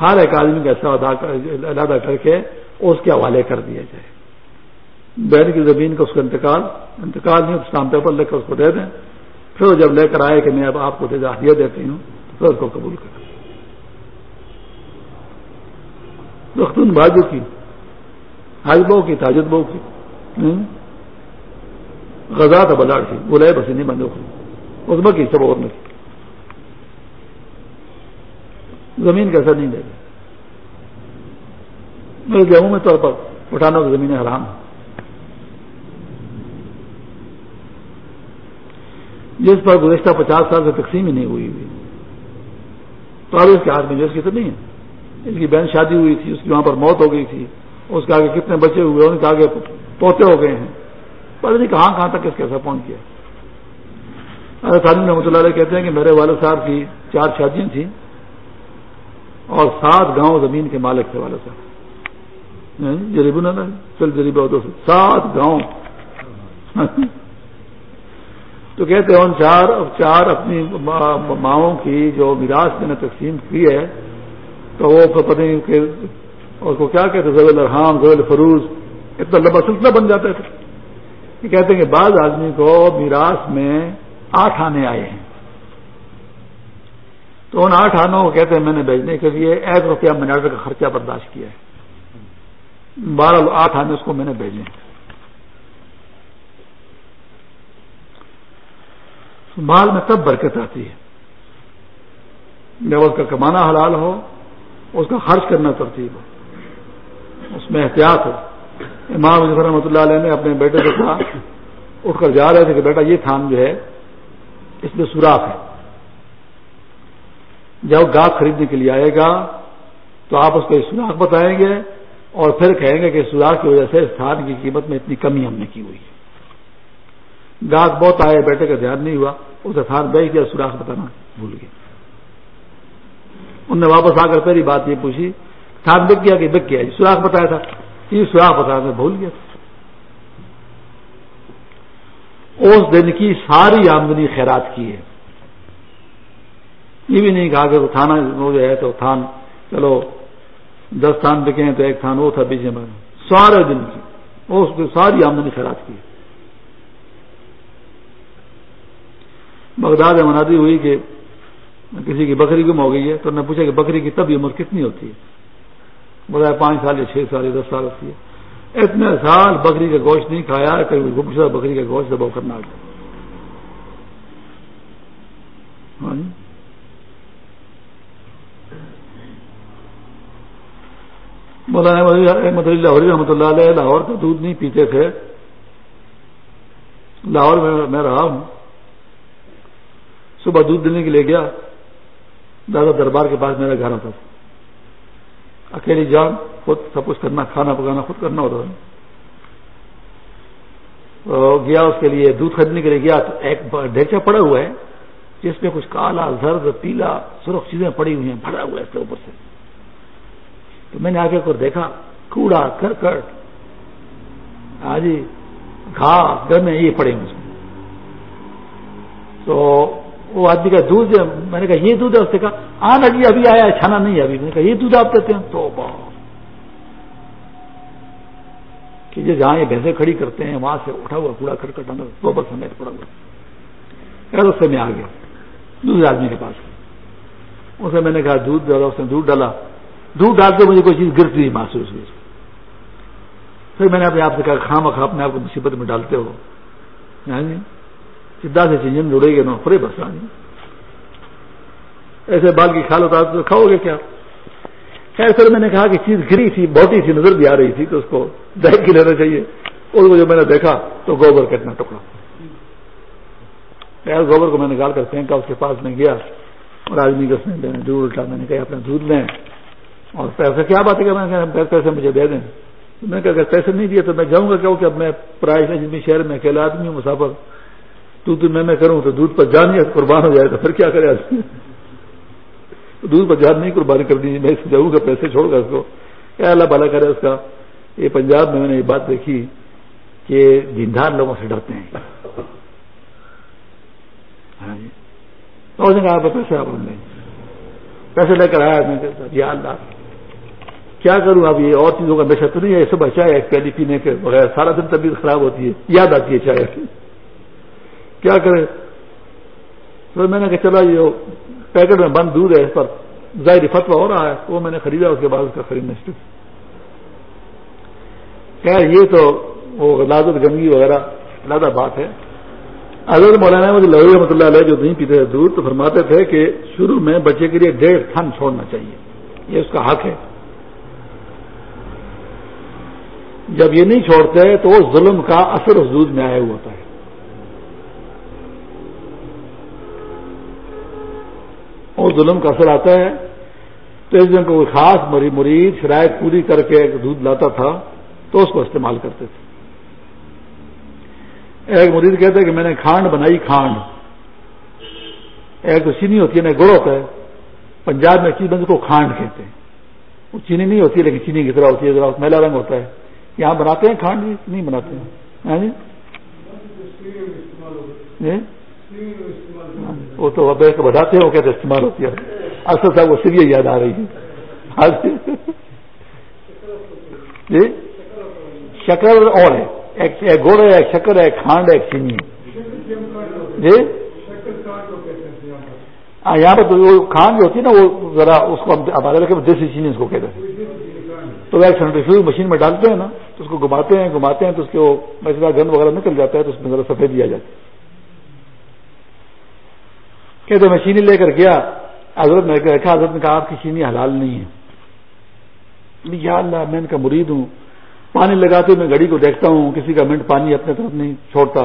ہر ایک آدمی کا ایسا علیحدہ کر کے اس کے حوالے کر دیا جائے۔ بہن کی زمین کا اس کا انتقال انتقال نہیں اسٹام پیپر لے کر اس کو دے دیں۔ پھر جب لے کر آئے کہ میں اب آپ کو ہدیہ دیتی ہوں، تو پھر اس کو قبول کریں۔ رختون بازو کی حاج بو کی، تاجد بو کی۔ غزہ تھا بلاڑ کی بلائے بسی نہیں بندوں کی۔ اس کی سب اور کی زمین کیسا نہیں دے گا۔ میرے گیہوں میں طور پر اٹھانا تو زمینیں حرام۔ ہیں جس پر گزشتہ پچاس سال سے تقسیم ہی نہیں ہوئی ہوئی۔ تو اب اس کے ہاتھ میں جو اس کی تو نہیں ہے۔ اس کی بہن شادی ہوئی تھی، اس کی وہاں پر موت ہو گئی تھی۔ اس کے آگے کتنے بچے ہوئے ان کے آگے پوتے ہو گئے ہیں۔ پتہ نہیں کہاں کہاں تک اس کے ایسا پہنچ گیا۔ تعلیم رحمۃ اللہ علیہ کہتے ہیں کہ میرے والد صاحب کی چار شادیاں تھیں اور سات گاؤں زمین کے مالک تھے والد صاحب۔ جریب نا چل جریب سات گاؤں۔ تو کہتے ہیں ان چار چار اپنی ماؤں کی جو میراث میں نے تقسیم کی ہے، تو وہ پتہ نہیں کہ اس کو کیا کہتے زویل الرحام زویل فروز اتنا لمبا سلسلہ بن جاتا تھا یہ کہتے ہیں کہ بعض آدمی کو میراث میں آٹھ آنے آئے ہیں۔ تو ان آٹھ آنوں کو کہتے ہیں، میں نے بھیجنے کے لیے ایک روپیہ مناٹر کا خرچہ برداشت کیا ہے۔ بارہ آٹھ آنے اس کو میں نے بھیجے مال میں تب برکت آتی ہے۔ جب اس کا کمانا حلال ہو، اس کا خرچ کرنا ترتیب ہو۔ اس میں احتیاط ہو۔ امام مظفر رحمۃ اللہ علیہ نے اپنے بیٹے سے کہا، اٹھ کر جا رہے تھے کہ بیٹا یہ تھان جو ہے، اس میں سوراخ ہے۔ جب گاہ خریدنے کے لیے آئے گا، تو آپ اس کو یہ سوراخ بتائیں گے اور پھر کہیں گے کہ سوراخ کی وجہ سے اس تھان کی قیمت میں اتنی کمی ہم نے کی ہوئی۔ ہے گاہک بہت آئے، بیٹے کا دھیان نہیں ہوا اسے تھان بیچ دیا سوراخ بتانا بھول گیا انہوں نے واپس آ کر پہلی بات یہ پوچھی تھان بک گیا کہ بک گیا سوراخ بتایا تھا۔ یہ سوراخ بتایا میں بھول گیا تھا۔ اس دن کی ساری آمدنی خیرات کی ہے۔ یہ بھی نہیں کہا کہ تھانہ جو ہے تو تھان، چلو، دس تھان بکے ہیں تو ایک تھان وہ تھا بیچے میں۔ سارے دن کی، اس کی ساری آمدنی خیرات کی بغداد منادی ہوئی کہ کسی کی بکری گم ہو گئی ہے تو نے پوچھا کہ بکری کی تب عمر کتنی ہوتی ہے؟ بتایا پانچ سال یا چھ سال یا دس سال ہوتی ہے۔ اتنے سال بکری کا گوشت نہیں کھایا، کبھی پوچھا بکری کا گوشت دباؤ کرنا۔ ہاں جی۔ مولانا احمد اللہ رحمۃ اللہ علیہ لاہور کا دودھ نہیں پیتے تھے۔ لاہور میں میں رہا ہوں۔ صبح دودھ دینے کے لیے گیا۔ دادا دربار کے پاس میرا گھر آتا تھا۔ اکیلی جان، خود سب کچھ کرنا، کھانا پکانا خود کرنا ہوتا تھا۔ تو گیا اس کے لیے، دودھ خریدنے کے لیے گیا تو ایک ڈھیچا پڑا ہوا ہے، جس میں کچھ کالا، زرد، پیلا، سرخ چیزیں پڑی ہوئی ہیں، بھرا ہوا ہے اس کے اوپر سے۔ تو میں نے آگے کو دیکھا، کوڑا، کرکٹ ہاں جی گھاس، گرنے، یہ پڑے ہوئے تو وہ آدمی کا دودھ میں نے کہا، یہ دودھ ہے؟ اس نے کہا آنا جی ابھی آیا چھانا نہیں ابھی۔ میں نے کہا، یہ دودھ آپ دیتے ہیں؟ تو کہ یہ جہاں یہ بھینسیں کھڑی کرتے ہیں، وہاں سے اٹھا ہوا کوڑا کرکٹ اندر تو بس سمیت پڑا ہوا۔ اس سے میں آ گیا۔ دوسرے آدمی کے پاس۔ اسے میں نے کہا، دودھ ڈالا، اس نے دودھ ڈالا۔ دودھ ڈالتے مجھے کوئی چیز گرتی ہوئی محسوس ہوئی۔ پھر میں نے اپنے آپ سے کہا خام خا اپنے آپ کو مصیبت میں ڈالتے ہو۔ یعنی یعنی سے چنجن جڑے گے نا پورے بس ایسے بال کی کھال ہوتا تو کھاؤ گے کیا؟ خیر سر میں نے کہا کہ چیز گری تھی بہت سی نظر بھی آ رہی تھی تو اس کو دیکھ کے لینا چاہیے۔ اس کو جو میں نے دیکھا تو گوبر کا اتنا ٹکڑا۔ گوبر کو میں نے گال کر پھینکا، اس کے پاس میں گیا اور آدمی کو اس نے دودھ الٹا میں نے کہا اپنا دودھ لیں۔ اور پیسے، کیا بات ہے کہ میں پیسے مجھے دے دیں؟ میں نے کہا اگر پیسے نہیں دیے تو میں جاؤں گا کیوں کہ اب میں پرائز شہر میں اکیلا آدمی ہوں، مسافر؟ تو تو میں میں کروں تو دودھ پر جان قربان ہو جائے تو پھر کیا کرے آدمی؟ دودھ پر جان نہیں قربانی کر دیجیے میں جاؤں گا، پیسے چھوڑ گا اس کو۔ کیا اللہ بالا کرے اس کا۔ یہ پنجاب میں میں نے یہ بات دیکھی کہ دیندار لوگوں سے ڈرتے ہیں۔ ہاں جی۔ تو پیسے آپ لیں۔ پیسے لے کر آیا میں یا اللہ، کیا کروں اب؟ یہ اور چیزوں کا نشہ تو نہیں ہے صبح چائے اچھا ایک پہلی پینے کے بغیر سارا دن طبیعت خراب ہوتی ہے۔ یاد آتی ہے چائے۔ کیا کرے تو میں نے کہا، چلا یہ پیکٹ میں بند دودھ ہے، اس پر ظاہر فتوا ہو رہا ہے، وہ میں نے خریدا، اس کے بعد اس کا خریدنا اسٹک خیر، یہ تو وہ لازت گندگی وغیرہ زیادہ بات ہے۔ حضرت مولانا مجھے لہو رحمۃ اللہ علیہ جو نہیں پیتے تھے، دودھ تو فرماتے تھے کہ شروع میں بچے کے لیے ڈیڑھ تھن چھوڑنا چاہیے۔ یہ اس کا حق ہے۔ جب یہ نہیں چھوڑتے، تو وہ ظلم کا اثر اس دودھ میں آیا ہوا ہوتا ہے۔ اور ظلم کا اثر آتا ہے۔ تو اس دن کو کوئی خاص مری مرید شرائط پوری کر کے دودھ لاتا تھا تو اس کو استعمال کرتے تھے۔ ایک مرید کہتے ہیں کہ میں نے کھانڈ بنائی کھانڈ۔ ایک تو چینی ہوتی ہے نا گڑ ہوتا ہے۔ پنجاب میں چیز بند کو کھانڈ کہتے ہیں۔ وہ چینی نہیں ہوتی لیکن چینی کی طرح ہوتی ہے ذرا میلا رنگ ہوتا ہے۔ یہاں بناتے ہیں کھانڈ جی نہیں بناتے ہیں۔ ہاں جی, جی؟ وہ بتاتے ہیں وہ کہتے استعمال ہوتی ہے۔ اصل صاحب وہ سیری یاد آ رہی ہے۔ ہاں جی۔, جی, شکر اور ہے۔ ایک گڑ ہے ایک شکر ہے ایک کھانڈ ہے ایک چینی ہے۔ جی؟ ہاں یہاں پہ تو کھان جو ہوتی ہے نا وہ ذرا اس کو ہمارے علاقے میں دیسی چینی اس کو کہتے ہیں۔ تو وہ ایک سینٹریفیوز مشین میں ڈالتے ہیں نا تو اس کو گھماتے ہیں گھماتے ہیں تو اس کے وہ گند وغیرہ نکل جاتا ہے تو اس میں ذرا سفید دیا جاتا ہے۔ کہتے میں چینی لے کر گیا، حضرت نے رکھا حضرت نے کہا، آپ کی چینی حلال نہیں ہے۔ یا اللہ، میں ان کا مرید ہوں۔ پانی لگاتے میں گھڑی کو دیکھتا ہوں، کسی کا منٹ پانی اپنے طرف نہیں چھوڑتا۔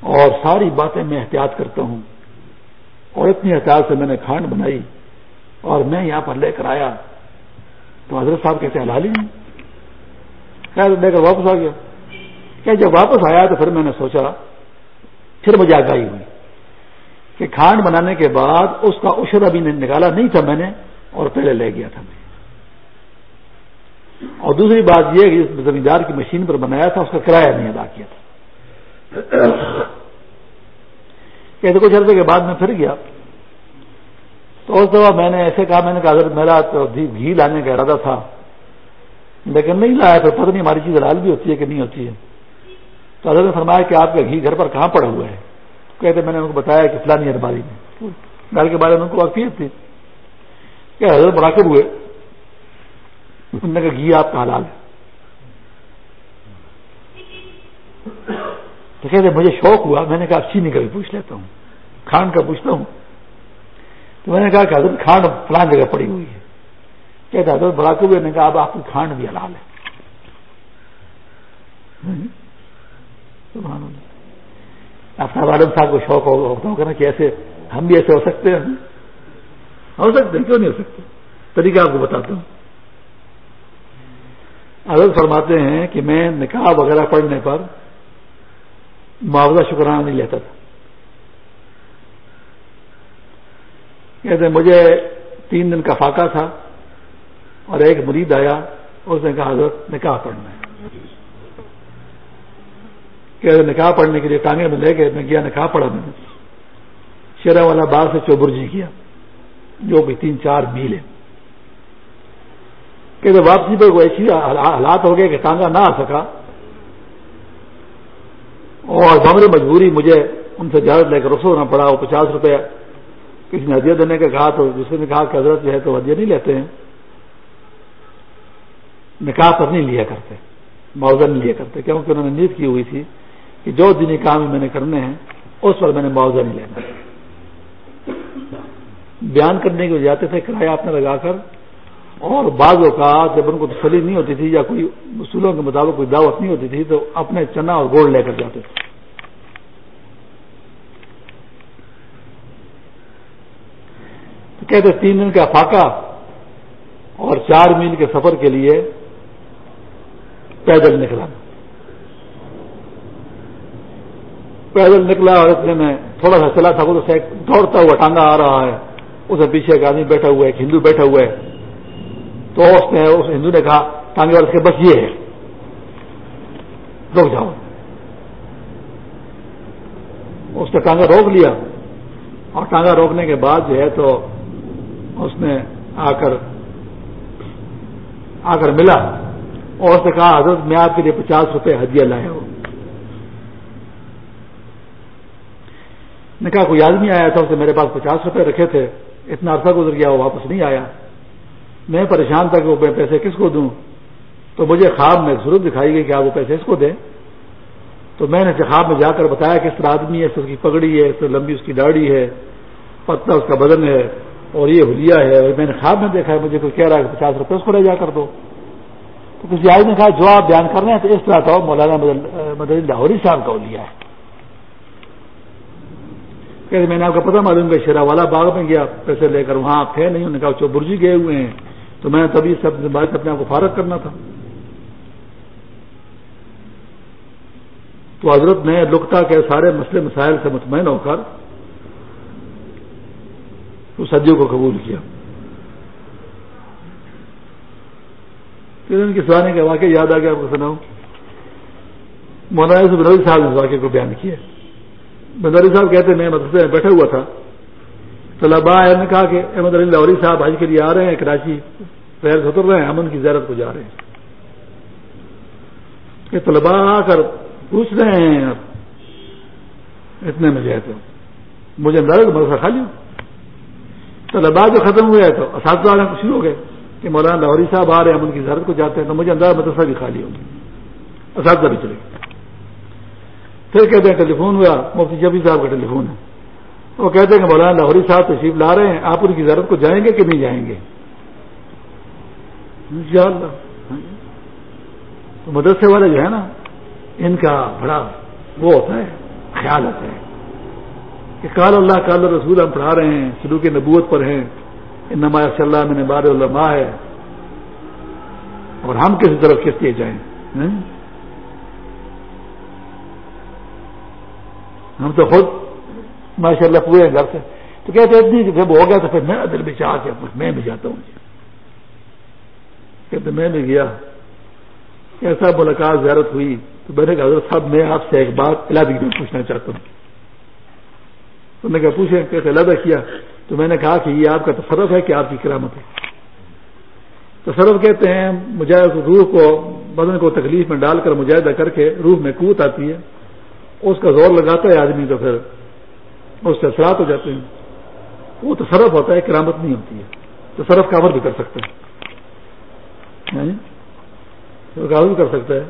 اور ساری باتیں میں احتیاط کرتا ہوں۔ اور اتنی احتیاط سے میں نے کھانڈ بنائی اور میں یہاں پر لے کر آیا۔ تو حضرت صاحب کہتے حلال ہی نہیں۔ خیر لے کر واپس آ گیا۔ کہ جب واپس آیا تو پھر میں نے سوچا، پھر مجھے آگاہی ہوئی۔ کہ کھانڈ بنانے کے بعد اس کا اشر ابھی نکالا نہیں تھا میں نے اور پہلے لے گیا تھا میں اور دوسری بات یہ کہ زمیندار کی مشین پر بنایا تھا، اس کا کرایہ نہیں ادا کیا تھا۔ کہتے کچھ عرصے کے بعد میں پھر گیا۔ تو اس دفعہ میں نے ایسے کہا، میں نے کہا اگر میرا تو گھی لانے کا ارادہ تھا۔ لیکن نہیں لایا، پھر پتہ نہیں ہماری چیز حلال بھی ہوتی ہے کہ نہیں ہوتی ہے۔ تو حضرت نے فرمایا کہ آپ کا گھی گھر پر کہاں پڑا ہوا ہے؟ کہتے میں نے ان کو بتایا کہ فلانی ارباری میں گھر کے بارے میں ان کو واقفیت تھی کہ حضرت مراکب ہوئے۔ ان نے کہا، گھی آپ کا حلال ہے۔ تو کہتے مجھے شوق ہوا۔ میں نے کہا چینی کا بھی پوچھ لیتا ہوں۔ کھانڈ کا پوچھتا ہوں۔ تو میں نے کہا کہ حضرت کھانڈ فلان جگہ پڑی ہوئی ہے۔ کہتے حضرت بڑا کو نے کہا، اب آپ کی کھانڈ بھی حلال ہے۔ اپنا والد صاحب کو شوق ہوتا ہوگا نا کہ ایسے ہم بھی ایسے ہو سکتے ہیں۔ ہو سکتے ہیں، کیوں نہیں ہو سکتے؟ طریقہ آپ کو بتاتا ہوں۔ حضرت فرماتے ہیں کہ میں نکاح وغیرہ پڑھنے پر معاوضہ شکرانہ نہیں لیتا تھا۔ کہتے مجھے تین دن کا فاقہ تھا اور ایک مرید آیا اس نے کہا، حضرت، نکاح پڑھنا ہے۔ کہ نکاح پڑھنے کے لیے ٹانگے میں لے گئے، میں گیا، نکاح پڑھا میں نے۔ شیرا والا باغ سے چوبرجی کیا جو بھی تین چار میل ہے۔ کہ واپسی پہ وہ ایسی حالات ہو گئے کہ ٹانگا نہ آ سکا، اور بمر مجبوری مجھے ان سے اجازت لے کر رسو ہونا پڑا، وہ پچاس روپے کسی نے ہدیہ دینے کا کہا تو دوسرے نے کہا کہ حضرت جو ہے تو ہدیہ نہیں لیتے ہیں۔ نکاح پر نہیں لیا کرتے، معاوضہ نہیں لیا کرتے، کیونکہ انہوں نے نیت کی ہوئی تھی کہ جو دینی کام میں نے کرنے ہیں، اس پر میں نے معاوضہ نہیں لینا۔ بیان کرنے کے جاتے تھے کرایہ آپ نے لگا کر، اور بعض اوقات جب ان کو تسلی نہیں ہوتی تھی یا کوئی اصولوں کے مطابق کوئی دعوت نہیں ہوتی تھی، تو اپنے چنا اور گوڑ لے کر جاتے تھے۔ تو کہتے تین دن کا فاقہ اور چار میل کے سفر کے لیے پیدل نکلا پیدل نکلا اور اتنے میں تھوڑا سا چلا تھا، وہ تو دوڑتا ہوا ٹانگا آ رہا ہے۔ اسے پیچھے ایک آدمی بیٹھا ہوا ہے، ایک ہندو بیٹھا ہوا ہے۔ تو اس نے، اس ہندو نے کہا، ٹانگے والے کے بس یہ ہے۔ رک جاؤ۔ اس نے ٹانگا روک لیا۔ اور ٹانگا روکنے کے بعد جو ہے تو اس نے آ کر آ کر ملا۔ اور اس نے کہا، حضرت، میں آپ کے لیے پچاس روپے ہدیہ لایا ہوں نے کہا، کوئی آدمی آیا تھا اسے میرے پاس پچاس روپے رکھے تھے، اتنا عرصہ گزر گیا، وہ واپس نہیں آیا. میں پریشان تھا کہ وہ پیسے کس کو دوں؟ تو مجھے خواب میں ضرور دکھائی گئی کہ آپ وہ پیسے اس کو دیں۔ تو میں نے خواب میں جا کر بتایا کہ اس طرح آدمی ہے، اس کی پگڑی ہے، اس لمبی اس کی داڑھی ہے، پتلا اس کا بدن ہے، اور یہ ہولیا ہے، اور میں نے خواب میں دیکھا ہے، مجھے کوئی کہہ رہا ہے کہ پچاس روپے اس کو لے جا کر دو۔ تو کسی آج نے کہا جو آپ بیان کر رہے ہیں تو اس طرح کا مولانا مدد لاہوری صاحب کا لیا ہے۔ کہ میں نے آپ کو پتہ معلوم کہ شیرا والا باغ میں گیا، پیسے لے کر وہاں آپ تھے نہیں، انہوں نے کہا چو برجی گئے ہوئے ہیں۔ تو میں تبھی سب بات اپنے آپ کو فارغ کرنا تھا۔ تو حضرت نے لکتا کے سارے مسئلے مسائل سے مطمئن ہو کر اس صدیوں کو قبول کیا۔ پھر ان کے سنانے کا واقعہ یاد آ گیا آپ کو سناؤں۔ مولانا بنوری صاحب اس واقعے کو بیان کیا بنوری صاحب کہتے ہیں، میں مدرسے میں بیٹھا ہوا تھا۔ طلبا نے کہا کہ احمد علی لاہوری صاحب حج کے لیے آ رہے ہیں، کراچی پیر سے اتر رہے ہیں امن کی زیارت کو جا رہے ہیں۔ کہ طلبا آ کر پوچھ رہے ہیں اتنے میں گئے تو مجھے اندازہ مدرسہ خالی ہو۔ طلبا جو ختم ہوئے تو اساتذہ آنے شروع ہو گئے کہ مولانا لاہوری صاحب آ رہے ہیں امن کی زیارت کو جاتے ہیں، تو مجھے اندازہ مدرسہ بھی خالی ہوگی اساتذہ بھی چلے گئے۔ پھر کہتے ہیں ٹیلی فون ہوا، مفتی جبی صاحب کا ٹیلی فون ہے۔ وہ کہتے ہیں کہ مولانا لاہوری صاحب تشریف لا رہے ہیں، آپ ان کی زیارت کو جائیں گے کہ نہیں جائیں گے؟ تو مدرسے والے جو ہے نا، ان کا بڑا وہ ہوتا ہے، خیال ہوتا ہے کہ کال اللہ کال رسول ہم پڑھا رہے ہیں، سلوک نبوت پر ہیں ان صلی اللہ میں بار علماء ہے۔ اور ہم کسی طرف کس لیے جائیں؟ ہم تو خود ماشاء اللہ پورے گھر سے تو کہتے اتنی جب ہو گیا تو پھر میں دل بھی چاہ کے میں بھی جاتا ہوں جی۔ کہتے میں بھی گیا۔ ایسا ملاقات زیارت ہوئی تو میں نے کہا، حضرت صاحب، میں آپ سے ایک بات علیحدگی میں پوچھنا چاہتا ہوں۔ تو نے کہا، پوچھیں کیسے علیحدہ کیا؟ تو میں نے کہا کہ یہ آپ کا تصرف ہے کہ آپ کی کرامت ہے۔ تصرف کہتے ہیں، مجاہد روح کو بدن کو تکلیف میں ڈال کر مجاہدہ کر کے روح میں کوت آتی ہے۔ اس کا زور لگاتا ہے آدمی تو پھر اس سے اثرات ہو جاتے ہیں۔ وہ تصرف ہوتا ہے، کرامت نہیں ہوتی ہے۔ تصرف کا عمل بھی کر سکتے ہیں بھی کر سکتا ہے۔ یعنی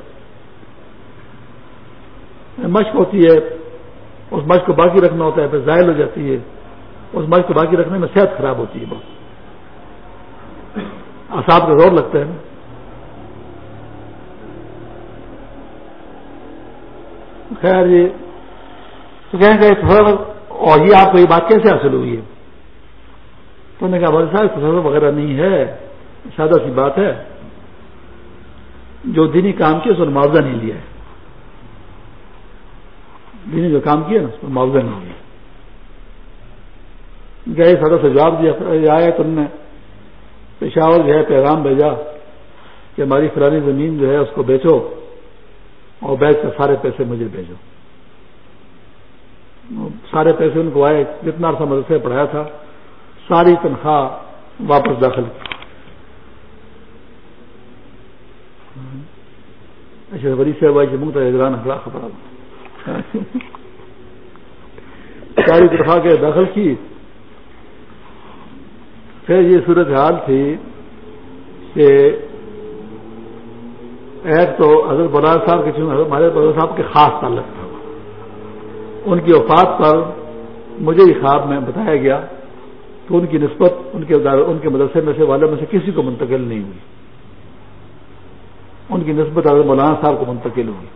یعنی مشق ہوتی ہے، اس مشق کو باقی رکھنا ہوتا ہے، پھر ظاہر ہو جاتی ہے۔ اس مشق کو باقی رکھنے میں صحت خراب ہوتی ہے بہت اصاب کا زور لگتا ہے۔ نا خیر یہ تو کہیں گے اور یہ آپ کو یہ بات کیسے حاصل ہوئی ہے؟ تو نے کہا، بھائی صاحب تصور وغیرہ نہیں ہے، سادہ سی بات ہے۔ جو دینی کام کیا، اس پر معاوضہ نہیں لیا ہے۔ دینی جو کام کیا نا اس پر معاوضہ نہیں لیا۔ گئے سادہ سے جواب دیا۔ آئے تم نے پشاور جو ہے، پیغام بھیجا کہ ہماری فلانی زمین جو ہے، اس کو بیچو۔ اور بیچ کر سارے پیسے مجھے بھیجو۔ سارے پیسے ان کو آئے، جتنا عرصہ مدرسے پڑھایا تھا، ساری تنخواہ واپس داخل کی۔ اچھا بڑی سے بھائی منگ تک خبر ساری تنخواہ کے داخل کی۔ پھر یہ صورت حال تھی کہ ایک تو حضرت بلال صاحب کے ہمارے بلال صاحب کے خاص تعلق تھا۔ ان کی وفات پر مجھے یہ خواب میں بتایا گیا کہ ان کی نسبت، ان کے ان کے مدرسے میں سے والے میں سے کسی کو منتقل نہیں ہوئی۔ ان کی نسبت حضرت مولانا صاحب کو منتقل ہوئی۔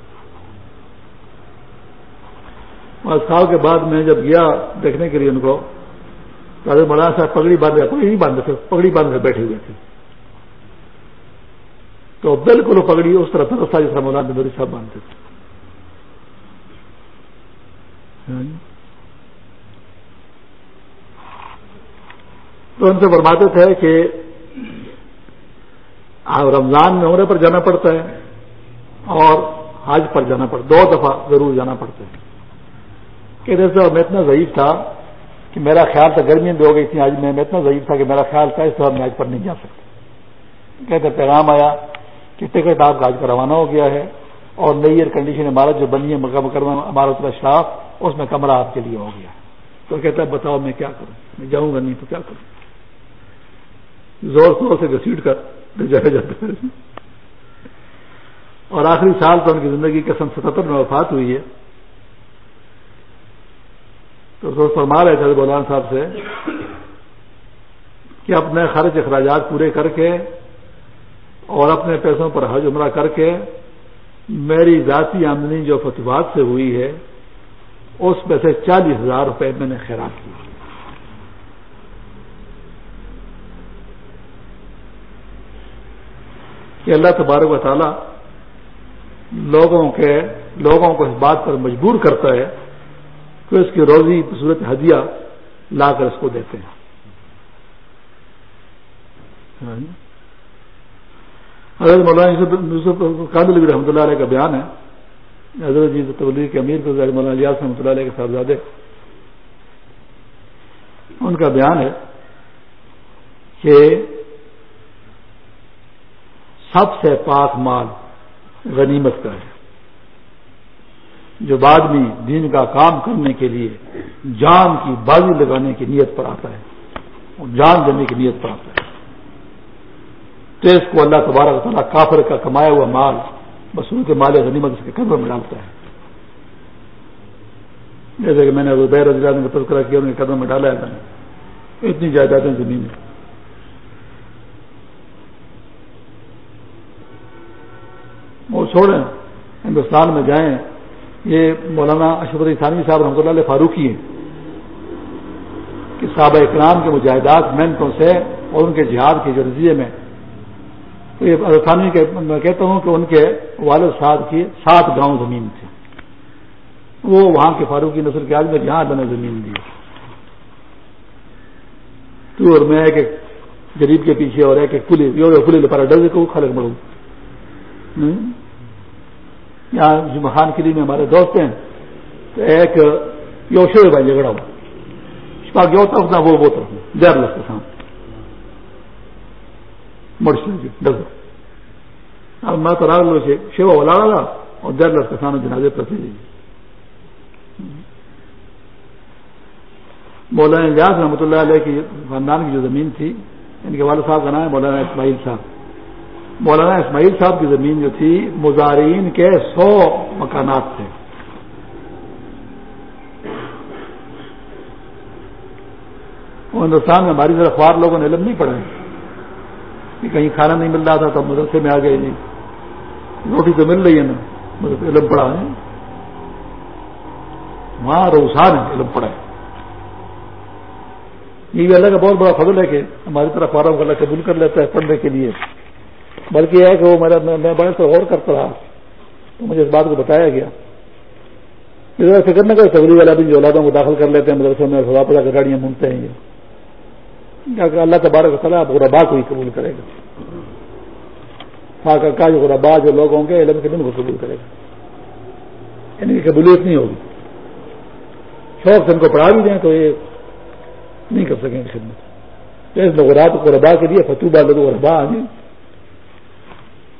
اور سال کے بعد میں جب گیا دیکھنے کے لیے ان کو، تو حضرت مولانا صاحب پگڑی باندھ، پگڑی نہیں باندھے تھے پگڑی باندھ کر بیٹھے ہوئے تھے۔ تو بالکل وہ پگڑی اس طرح جس طرح مولانا میری صاحب باندھتے تھے۔ ہاں جی۔ تو ان سے فرماتے تھے کہ رمضان میں عمرے پر جانا پڑتا ہے اور حج پر جانا پڑتا دو دفعہ ضرور جانا پڑتا ہے۔ کہ جیسے میں اتنا ضعیف تھا کہ میرا خیال تھا گرمی بھی ہو گئی تھی آج میں میں اتنا ضعیف تھا کہ میرا خیال تھا اس طرح میں آج پر نہیں جا سکتا۔ کہتے پیغام آیا کہ ٹکٹ آپ کا آج کا روانہ ہو گیا ہے اور نئی ایئر کنڈیشن عمارت جو بنی ہے مکہ مکرمہ عمارت اشراف اس میں کمرہ آپ کے لیے ہو گیا تو کہتا ہے، بتاؤ میں کیا کروں؟ میں جاؤں گا نہیں تو کیا کروں؟ زور زور سے گسیٹ کر جایا جاتا ہے۔ اور آخری سال تو ان کی زندگی کے سن ستہتر میں وفات ہوئی ہے۔ تو سوچ فرما رہے تھے بولان صاحب سے کہ اپنے خرچ اخراجات پورے کر کے اور اپنے پیسوں پر حج عمرہ کر کے میری ذاتی آمدنی جو فتوات سے ہوئی ہے، اس میں سے چالیس ہزار روپے میں نے خیرات کی۔ کہ اللہ تبارک و تعالی لوگوں کے، لوگوں کو اس بات پر مجبور کرتا ہے کہ اس کی روزی صورت ہدیہ لا کر اس کو دیتے ہیں۔ حضرت مولانا یوسف قادل رحمۃ اللہ علیہ کا بیان ہے۔ حضرت جی تبلیغ کے امیر کو مولانا الیاس رحمۃ اللہ علیہ کے صاحبزادے۔ ان کا بیان ہے کہ سب سے پاک مال غنیمت کا ہے۔ جو بعد میں دین کا کام کرنے کے لیے جان کی بازی لگانے کی نیت پر آتا ہے، اور جان دینے کی نیت پر آتا ہے۔ تو اس کو اللہ تبارک تعالیٰ کافر کا کمایا ہوا مال، بس ان کے مال غنیمت اس کے قدر میں ڈالتا ہے۔ جیسے کہ میں نے بیر کا تذکرہ کیا، ان کے قدم میں ڈالا ہے میں نے۔ اتنی جائیدادیں زمین میں۔ وہ چھوڑیں، ہندوستان میں جائیں۔ یہ مولانا اشرف علی ثانوی صاحب رحمۃ اللہ علیہ فاروقی ہیں۔ کہ صحابہ اکرام کے مجاہدات محنتوں سے اور ان کے جہاد کے جو میں تو کے میں کہتا ہوں کہ ان کے والد صاحب کی سات گاؤں زمین تھے۔ وہ وہاں کے فاروقی نسل کے آدمی جہاں بنے زمین دی۔ تو اور میں ایک غریب کے پیچھے اور ایک کلی کلی لپارا ڈر کو خلق بڑھوں یہاں جمع خان میں ہمارے دوست ہیں۔ تو ایک یوشو بھائی جھگڑا ہوا۔ گیا طرف وہ وہ طرف۔ دیر ڈر تو راگ سے شیوا ولا اور دیر لگ کے سامنے جنازے مولانا اجاز رحمۃ اللہ علیہ کی خاندان کی جو زمین تھی، ان کے والد صاحب کا نام ہے مولانا اسماعیل صاحب۔ مولانا اسماعیل صاحب کی زمین جو تھی مزارین کے سو مکانات تھے۔ ہندوستان میں ہماری طرح اخبار لوگوں نے علم نہیں پڑھا کہ کہیں کھانا نہیں مل رہا تھا تو مدرسے میں آ گئے جی۔ روٹی تو مل رہی ہے نا۔ مدرسے علم پڑھا ہے۔ وہاں روسان ہے، علم پڑھا ہے۔ یہ بھی اللہ کا بہت بڑا فضل ہے کہ ہماری طرح اخباروں کو اللہ قبول کر لیتا ہے پڑھنے کے لیے۔ بلکہ یہ ہے کہ وہ میرا میں بڑے سے غور کرتا رہا۔ تو مجھے اس بات کو بتایا گیا۔ اس فکر نہ کرے سبری والا بھی جو اولادوں کو داخل کر لیتے ہیں مدرسوں میں سوا پڑا کے گاڑیاں مونگتے ہیں۔ یہ اللہ تبارک تعالیٰ غربا کو ہی قبول کرے گا۔ خاکہ کا جو غربا جو لوگ ہوں گے، علم کے دن کو قبول کرے گا۔ یعنی ان کی قبولیت نہیں ہوگی۔ شوق سے ان کو پڑھا بھی دیں تو یہ نہیں کر سکیں گے خدمت۔ اس غربا کے لیے فتوبہ لگو غربا آنے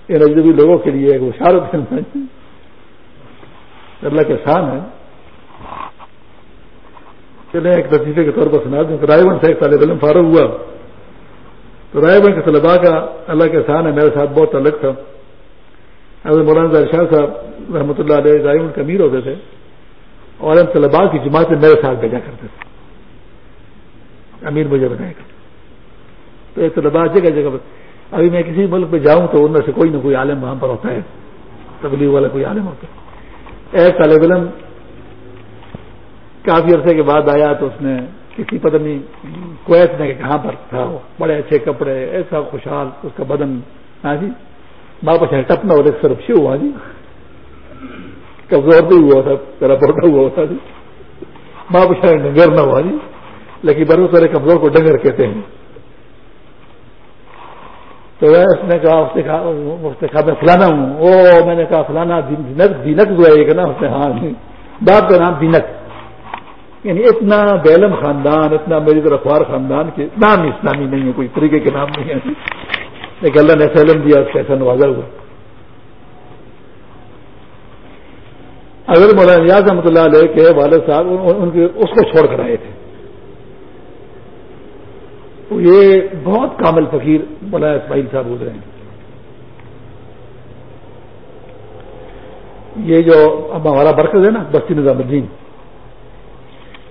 ان اجنبی لوگوں کے لیے ایک وشارت اللہ کے شان ہے۔ چلے ایک لطیفے کے طور پر سنا دوں رائے بن سے ایک طالب علم فارغ ہوا۔ تو رائے بن کے طلبا کا اللہ کے شان ہے، میرے ساتھ بہت الگ تھا۔ حضرت مولانا شاہ صاحب رحمۃ اللہ علیہ رائے بن کے امیر ہوتے تھے اور ان طلبا کی جماعتیں میرے ساتھ بھیجا کرتے تھے۔ امیر مجھے بنائے گا تو ایک طلبا جگہ جگہ پر، ابھی میں کسی ملک پہ جاؤں تو ان میں سے کوئی نہ کوئی عالم وہاں پر ہوتا ہے، تبلیغ والا کوئی عالم ہوتا ہے۔ ایک طالب علم کافی عرصے کے بعد آیا تو اس نے کسی پتہ نہیں کویت میں کہاں پر تھا بڑے اچھے کپڑے، ایسا خوشحال، اس کا بدن ہاں جی؟ واپس ٹپنا ہو سرف شو ہوا جی؟ کمزور بھی ہوا تھا، تیرا پوٹا ہوا تھا ہاں جی؟ واپس ڈنگر نہ ہوا ہاں جی؟ لیکن برو سارے کمزور کو ڈنگر کہتے ہیں۔ تو اس نے کہا، اس نے کہا میں فلانا ہوں۔ او میں نے کہا، فلانا دینک دینک جو ہے نا اس نے ہاں جی؟ باپ کا نام دینک۔ یعنی اتنا بیلم خاندان، اتنا میری طرف خوار خاندان کے نام اسلامی نہیں ہے، کوئی طریقے کے نام نہیں ہے۔ لیکن اللہ نے سیلم دیا ایسا نوازا ہوا۔ اگر مولانا نیاز رحمۃ اللہ علیہ کے والد صاحب ان کے اس کو چھوڑ کر آئے تھے۔ تو یہ بہت کامل فقیر بولا اسماعیل صاحب گزرے ہیں۔ یہ جو ہمارا برکز ہے نا، بستی نظام الدین۔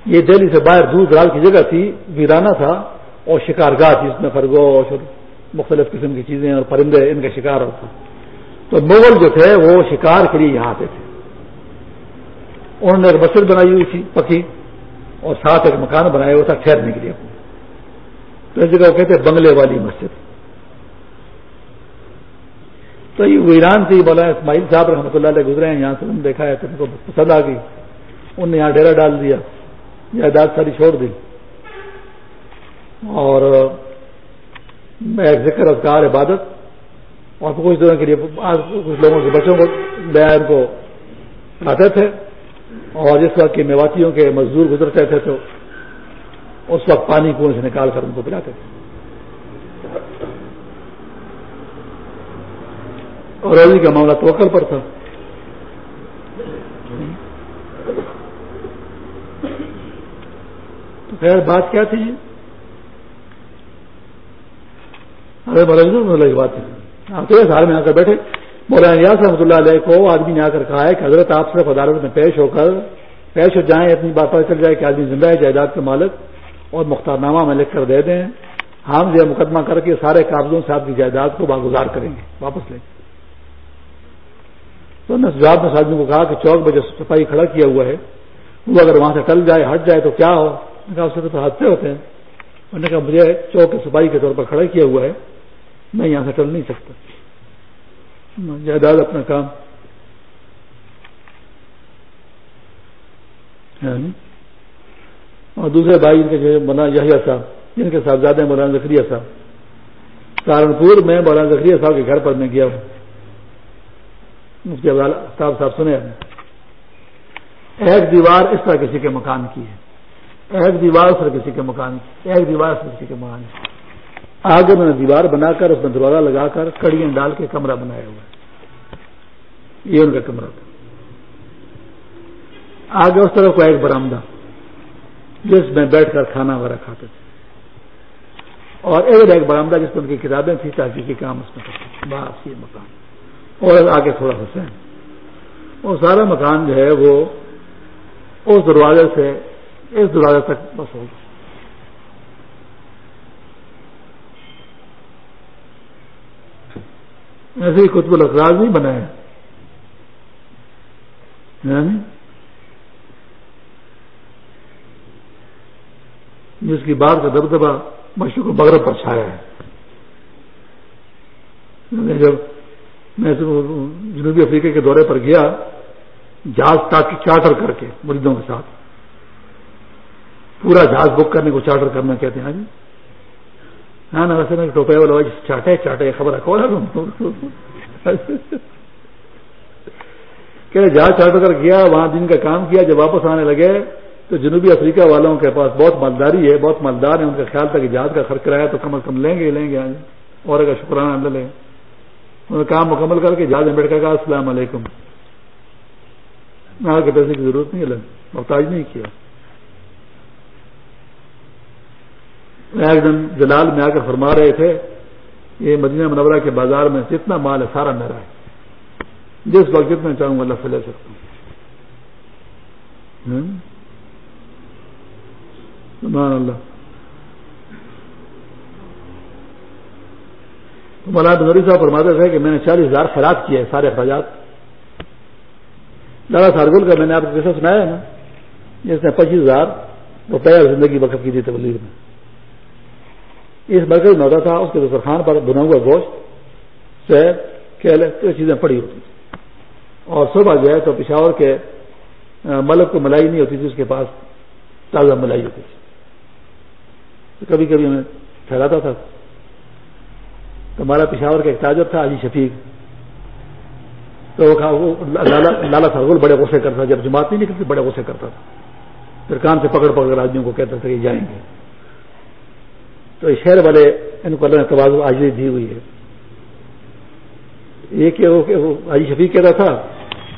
یہ دہلی سے باہر دور دراز کی جگہ تھی، ویرانہ تھا اور شکار گاہ تھی، اس میں خرگوش اور مختلف قسم کی چیزیں اور پرندے، ان کا شکار ہوتا۔ تو مغل جو تھے، وہ شکار کے لیے یہاں آتے تھے۔ انہوں نے ایک مسجد بنائی ہوئی تھی، پکی، اور ساتھ ایک مکان بنایا ہوا تھا، ٹھہرنے کے لیے۔ تو اس جگہ وہ کہتے بنگلے والی مسجد۔ تو یہ ویران سے بولا اسماعیل صاحب رحمۃ اللہ علیہ گزرے ہیں، یہاں سے دیکھا ہے، تو ان کو پسند آ گئی۔ انہوں نے یہاں ڈیرا ڈال دیا۔ جائیداد ساری چھوڑ دی۔ اور میں ذکر، اذکار، عبادت اور کچھ دنوں کے لیے کچھ لوگوں کے بچوں کو ان کو آتے تھے۔ اور جس وقت کے میواتیوں کے مزدور گزرتے تھے تو اس وقت پانی کنویں سے نکال کر ان کو پلاتے تھے۔ اور روزی کا معاملہ توکل پر تھا۔ خیر، بات کیا تھی جی؟ ارے، مولانا بات ہے تو اس میں آ کر بیٹھے۔ مولانا ریاض رحمۃ اللہ علیہ کو آدمی نے آ کر کہا ہے کہ حضرت آپ صرف عدالت میں پیش ہو کر، پیش ہو جائیں، اپنی بات پتہ چل جائے کہ آدمی زندہ ہے، جائیداد کے مالک، اور مختار نامہ میں لکھ کر دے دیں۔ ہم جو مقدمہ کر کے سارے قابضوں سے آپ کی جائیداد کو باگزار کریں گے، واپس لیں۔ گے تو نے جواب میں آدمی کو کہا کہ چوک میں جو صفائی کھڑا کیا ہوا ہے، وہ اگر وہاں سے ٹل جائے، ہٹ جائے تو کیا ہو؟ سے تو حادثے ہوتے ہیں، انہوں نے کہا، مجھے چوک کی صفائی کے طور پر کھڑا کیا ہوا ہے، میں یہاں سے ٹل نہیں سکتا۔ جائیداد اپنا کام۔ ہاں جی۔ اور دوسرے بھائی ان کے جو مولانا یحییٰ صاحب، جن کے صاحبزادے مولانا زکریہ صاحب۔ سہارنپور میں مولانا زکریہ صاحب کے گھر پر میں گیا ہوں۔ مفتی صاحب صاحب، سنے ایک دیوار اس طرح کسی کے مکان کی ہے۔ ایک دیوار اس طرح کسی کے مکان کی، ایک دیوار اس طرح کسی کے مکان کی۔ آگے میں نے دیوار بنا کر، اس میں دروازہ لگا کر، کڑیاں ڈال کے کمرہ بنایا ہوا ہے۔ یہ ان کا کمرہ تھا۔ آگے اس طرح کو ایک برامدہ، جس میں بیٹھ کر کھانا وغیرہ کھاتے تھے۔ اور ایک ایک برامدہ، جس میں ان کی کتابیں تھیں تاکہ کام اس میں کرتے بس، یہ مکان۔ اور آگے تھوڑا سا سین اور سارا مکان جو ہے، وہ اس دروازے سے اس دروازے تک بس ہوگا ایسے ہی قطب الخراج نہیں بنایا ہاں یعنی جی؟ جس کی بات کا دبدبا مشرق و مغرب پر چھایا ہے۔ ہاں جی، جب میں جنوبی افریقہ کے دورے پر گیا، جہاز چارٹر کر کے مریضوں کے ساتھ۔ پورا جہاز بک کرنے کو چارٹر کرنا کہتے ہیں ہاں جی؟ ہاں نا ویسے ٹوپے والا چاٹے چاٹے، خبر رکھو کہ جہاز چاٹ کر گیا، وہاں دن کا کام کیا، جب واپس آنے لگے، تو جنوبی افریقہ والوں کے پاس بہت مالداری ہے، بہت مالدار ہے ان کا خیال تھا کہ جہاز کا خرچ کرایا تو کم از کم لیں گے لیں گے ہاں جی۔ اور اگر شکرانہ اندر لیں انہوں نے کام مکمل کر کے جہاز میں بیٹھ کر کہا، السلام علیکم۔ کے پیسے کی ضرورت نہیں ہے محتاج نہیں کیا۔ ایک دن جلال میں آ کر فرما رہے تھے، یہ مدینہ منورہ کے بازار میں جتنا مال ہے سارا میرا ہے۔ جس وقت جتنا چاہوں گا اللہ سے لے سکتا ہوں۔ اللہ۔ مولانا نوری صاحب فرماتے تھے کہ میں نے چالیس ہزار خراب کیا ہے سارے اخراجات۔ لالا سارگل کا میں نے آپ کو کیسا سنایا ہے نا؟ جس نے پچیس ہزار روپیہ زندگی وقت کی تھی تبلیغ میں۔ اس مرکز میں ہوتا تھا، اس کے دسترخوان پر بنا ہوا گوشت سے چیزیں پڑی ہوتی تھی اور صبح جو ہے تو پشاور کے ملک کو ملائی نہیں ہوتی تھی، اس کے پاس تازہ ملائی ہوتی تھی۔ کبھی کبھی ہمیں ٹھہراتا تھا۔ تو ہمارا پشاور کا ایک تاجر تھا عجی شفیق۔ تو وہ لالا سرگل بڑے غصے کرتا تھا۔ جب جماعت نہیں نکلتی، بڑے غصے کرتا تھا۔ پھر کان سے پکڑ پکڑ آدمیوں کو کہتا تھا کہ جائیں گے۔ تو شہر والے ان کو اللہ نے توازو آج دی ہوئی ہے۔ یہ کہ وہ آج شفیق کہہ رہا تھا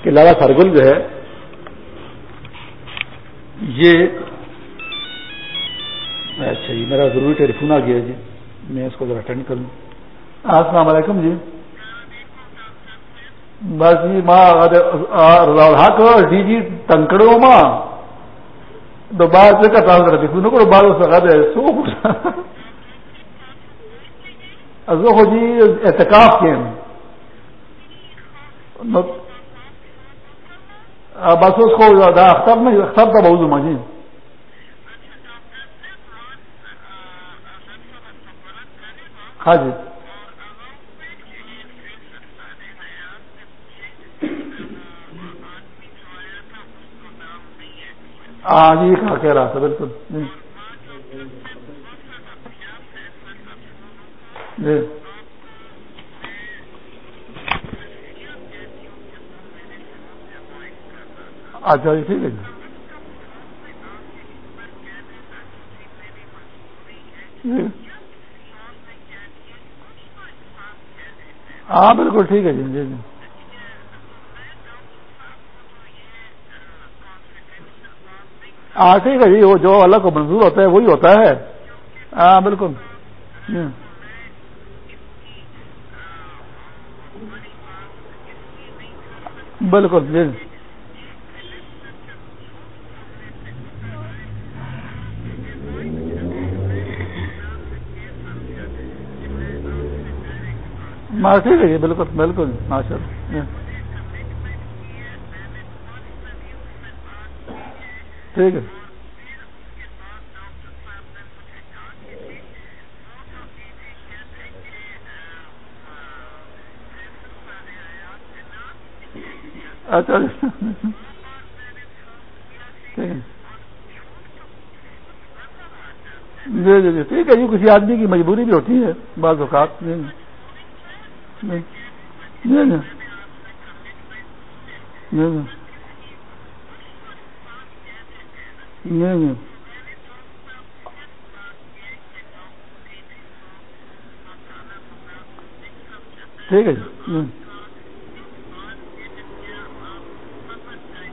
کہ لالا سرگل جو ہے، یہ اچھا جی میرا ضروری ٹیلیفون آ گیا جی میں اس کو ذرا اٹینڈ کروں السلام علیکم جی۔ بس جی ماں ڈی جی تنکڑوں ماں دوبارہ کا ٹرانسفر کرتی کو بعد اس کا سو ازو جی اعتکاف کے ہیں۔ بس اس کو اختر میں اختر تھا بہت جی۔ ہاں جی۔ ہاں جی کہا کہہ رہا تھا، بالکل۔ اچھا جی ٹھیک ہے جی ہاں بالکل ٹھیک ہے جی جی جی ہاں ٹھیک ہے جی وہ جو اللہ کو منظور ہوتا ہے وہی ہوتا ہے ہاں بالکل بالکل جی۔ ٹھیک ہے جی بالکل بالکل ماشاء اللہ جی۔ ٹھیک ہے۔ اچھا, اچھا۔ جی جی جی ٹھیک ہے۔ جی کسی آدمی کی مجبوری بھی ہوتی ہے بعض اوقات۔ جی جی۔ جی جی۔, جی،, جی۔, جی، ٹھیک ہے۔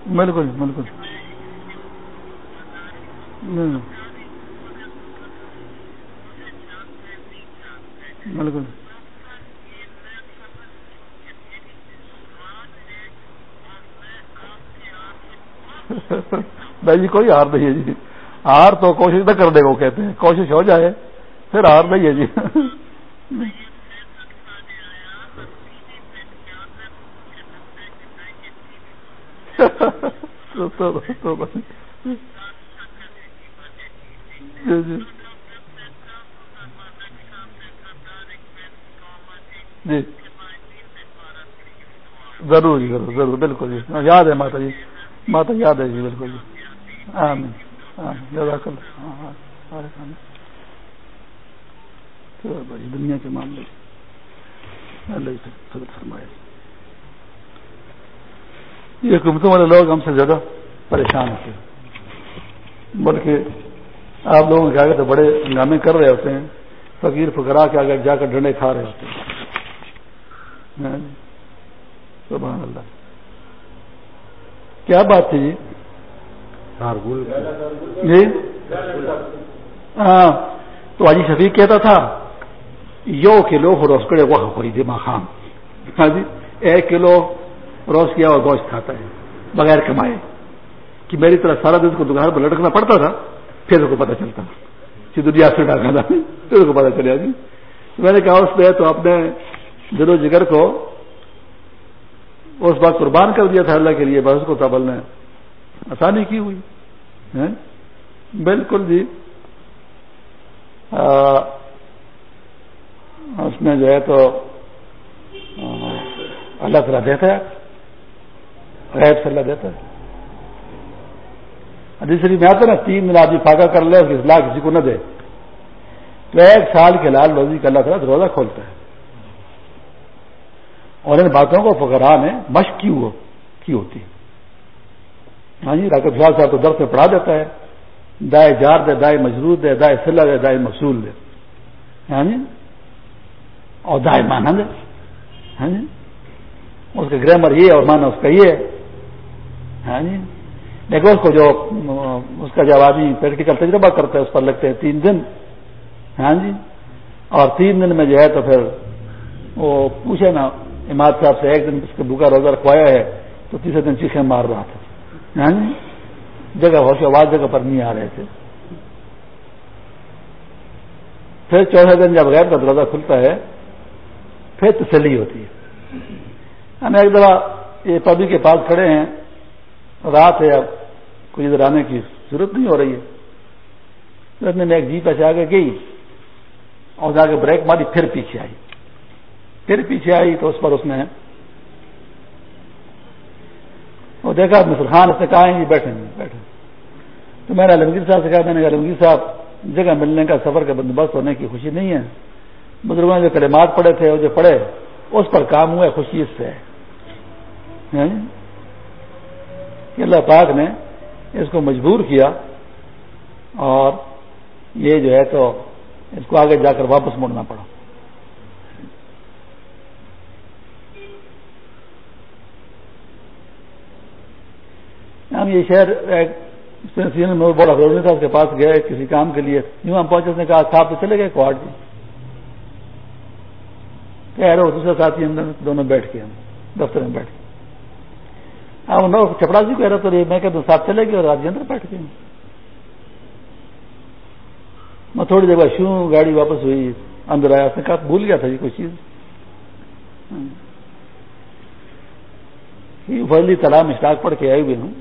بالکل بالکل۔ بالکل۔ بھائی جی کوئی ہار نہیں ہے جی۔ ہار تو کوشش نہ کر دے گا کہتے ہیں۔ کوشش ہو جائے، پھر ہار نہیں ہے جی۔ جی جی جی ضرور جی ضرور ضرور، بالکل جی۔ ہاں، یاد ہے ماتا جی۔ ماتا یاد ہے جی بالکل جی۔ آمین جزاک اللہ۔ ہاں، ہاں، دنیا کے معاملے۔ اللہ جی، فرمائے۔ یہ حکومتوں والے لوگ ہم سے زیادہ پریشان ہوتے ہیں۔ بلکہ آپ لوگوں کے آگے تو بڑے ہنگامے کر رہے ہوتے ہیں۔ فقیر فکرا کے آگے جا کر ڈنڈے کھا رہے ہوتے ہیں۔ ہاں جی۔ سبحان اللہ۔ کیا بات تھی جی؟ ہاں۔ تو آجی شفیق کہتا تھا یو کلو روز کرے وہ خریدے ماں خام۔ ہاں جی؟ ایک کلو روز کیا اور گوشت کھاتا ہے، بغیر کمائے۔ کہ میری طرح سارا دن کو دکان پر لٹکنا پڑتا تھا، پھر کو پتا چلتا۔ کہ دنیا سے ڈاکا تھا، پھر کو پتا چلے جی میں نے کہا، اس پہ تو اپنے دل و جگر کو اس بات قربان کر دیا تھا اللہ کے لیے، بس کو تبل نے آسانی کی ہوئی۔ ہاں؟ بالکل جی۔ اس میں جو ہے تو اللہ تعالیٰ دیتا ہے۔ غیب سے اللہ دیتا ہے۔ دوسری میں آتا نا، تین دن آدمی فاقہ کر لے اس اصلاح کسی کو نہ دے۔ تو ایک سال کے لال روزی کا اللہ تعالیٰ دروازہ کھولتا ہے۔ اور ان باتوں کو فکرا نے مشق کی کی ہوتی ہاں جی ڈاکٹر فیال صاحب تو درد میں پڑھا دیتا ہے۔ دائیں جار دے دائیں مجرود دے دائیں سلا دے دائیں مصول دے۔ ہاں جی۔ اور دائیں مانا دے ہاں جی۔ اس کا گرامر یہ اور مانا اس کا یہ ہے۔ ہاں جی؟ لیکن اس کو جو، اس کا جب آدمی پریکٹیکل تجربہ کرتا ہے اس پر لگتے ہیں تین دن۔ ہاں جی؟ اور تین دن میں جو ہے تو پھر وہ پوچھے نا، اماد صاحب سے ایک دن اس کے بھوکا روزہ رکھوایا ہے تو تیسرے دن چیخیں مار رہا تھا۔ ہاں جی؟ جگہ ہوش آواز جگہ پر نہیں آ رہے تھے۔ پھر چوتھے دن جب غیر کا دروازہ کھلتا ہے، پھر تسلی ہوتی ہے۔ ہم ایک دفعہ یہ پبی کے پاس کھڑے ہیں۔ رات ہے اب، کوئی ادھر آنے کی ضرورت نہیں ہو رہی ہے۔ میں ایک جیپ ایسے آگے گئی اور جا کے بریک ماری، پھر پیچھے آئی۔ پھر پیچھے آئی تو اس پر اس نے وہ دیکھا خان اس نے کہا جی بیٹھے بیٹھے تو میں نے علمگیر صاحب سے کہا، میں نے کہا، علمگیر صاحب، جگہ ملنے کا سفر کا بندوبست ہونے کی خوشی نہیں ہے۔ بزرگوں نے جو کلمات پڑے تھے وہ جو پڑھے، اس پر کام ہوا، خوشی اس سے کہ اللہ پاک نے اس کو مجبور کیا اور یہ جو ہے تو اس کو آگے جا کر واپس مڑنا پڑا۔ ہم یہ شہر میں بڑا روزی تھا، اس کے پاس گئے کسی کام کے لیے۔ یوں ہم پہنچے، اس نے کہا، صاحب تو چلے گئے کوارٹ جی کہہ رہے دوسرے ساتھی اندر دونوں بیٹھ کے ہم دفتر میں بیٹھ کے۔ ہاں چپڑا جی کہہ رہا تو میں کہ ساتھ چلے گئے اور آج جی اندر بیٹھ گئے۔ میں تھوڑی دیر بعد شوں گاڑی واپس ہوئی، اندر آیا، اس نے کہا، بھول گیا تھا جی کوئی چیز۔ ہاں۔ فضلی تالاب میں اسٹاک پڑھ کے آئے ہوئے ہوں۔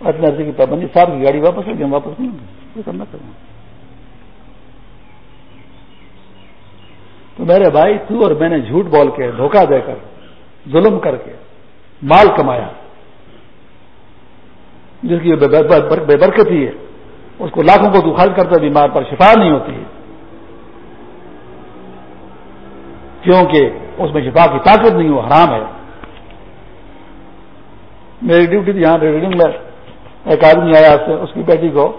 اتنے عرصے کی، پابندی صاحب کی گاڑی واپس لے گئے واپس نہیں ہوں کرنا کروں تو میرے بھائی، تو اور میں نے جھوٹ بول کے، دھوکہ دے کر، ظلم کر کے، مال کمایا۔ جس کی بے برکتی ہے۔ اس کو لاکھوں کو تو خرچ کرتا بیمار پر شفا نہیں ہوتی ہے۔ کیونکہ اس میں شفا کی طاقت نہیں ہو حرام ہے۔ میری ڈیوٹی تھی یہاں ریڈنگ میں۔ ایک آدمی آیا اس کی بیٹی کو،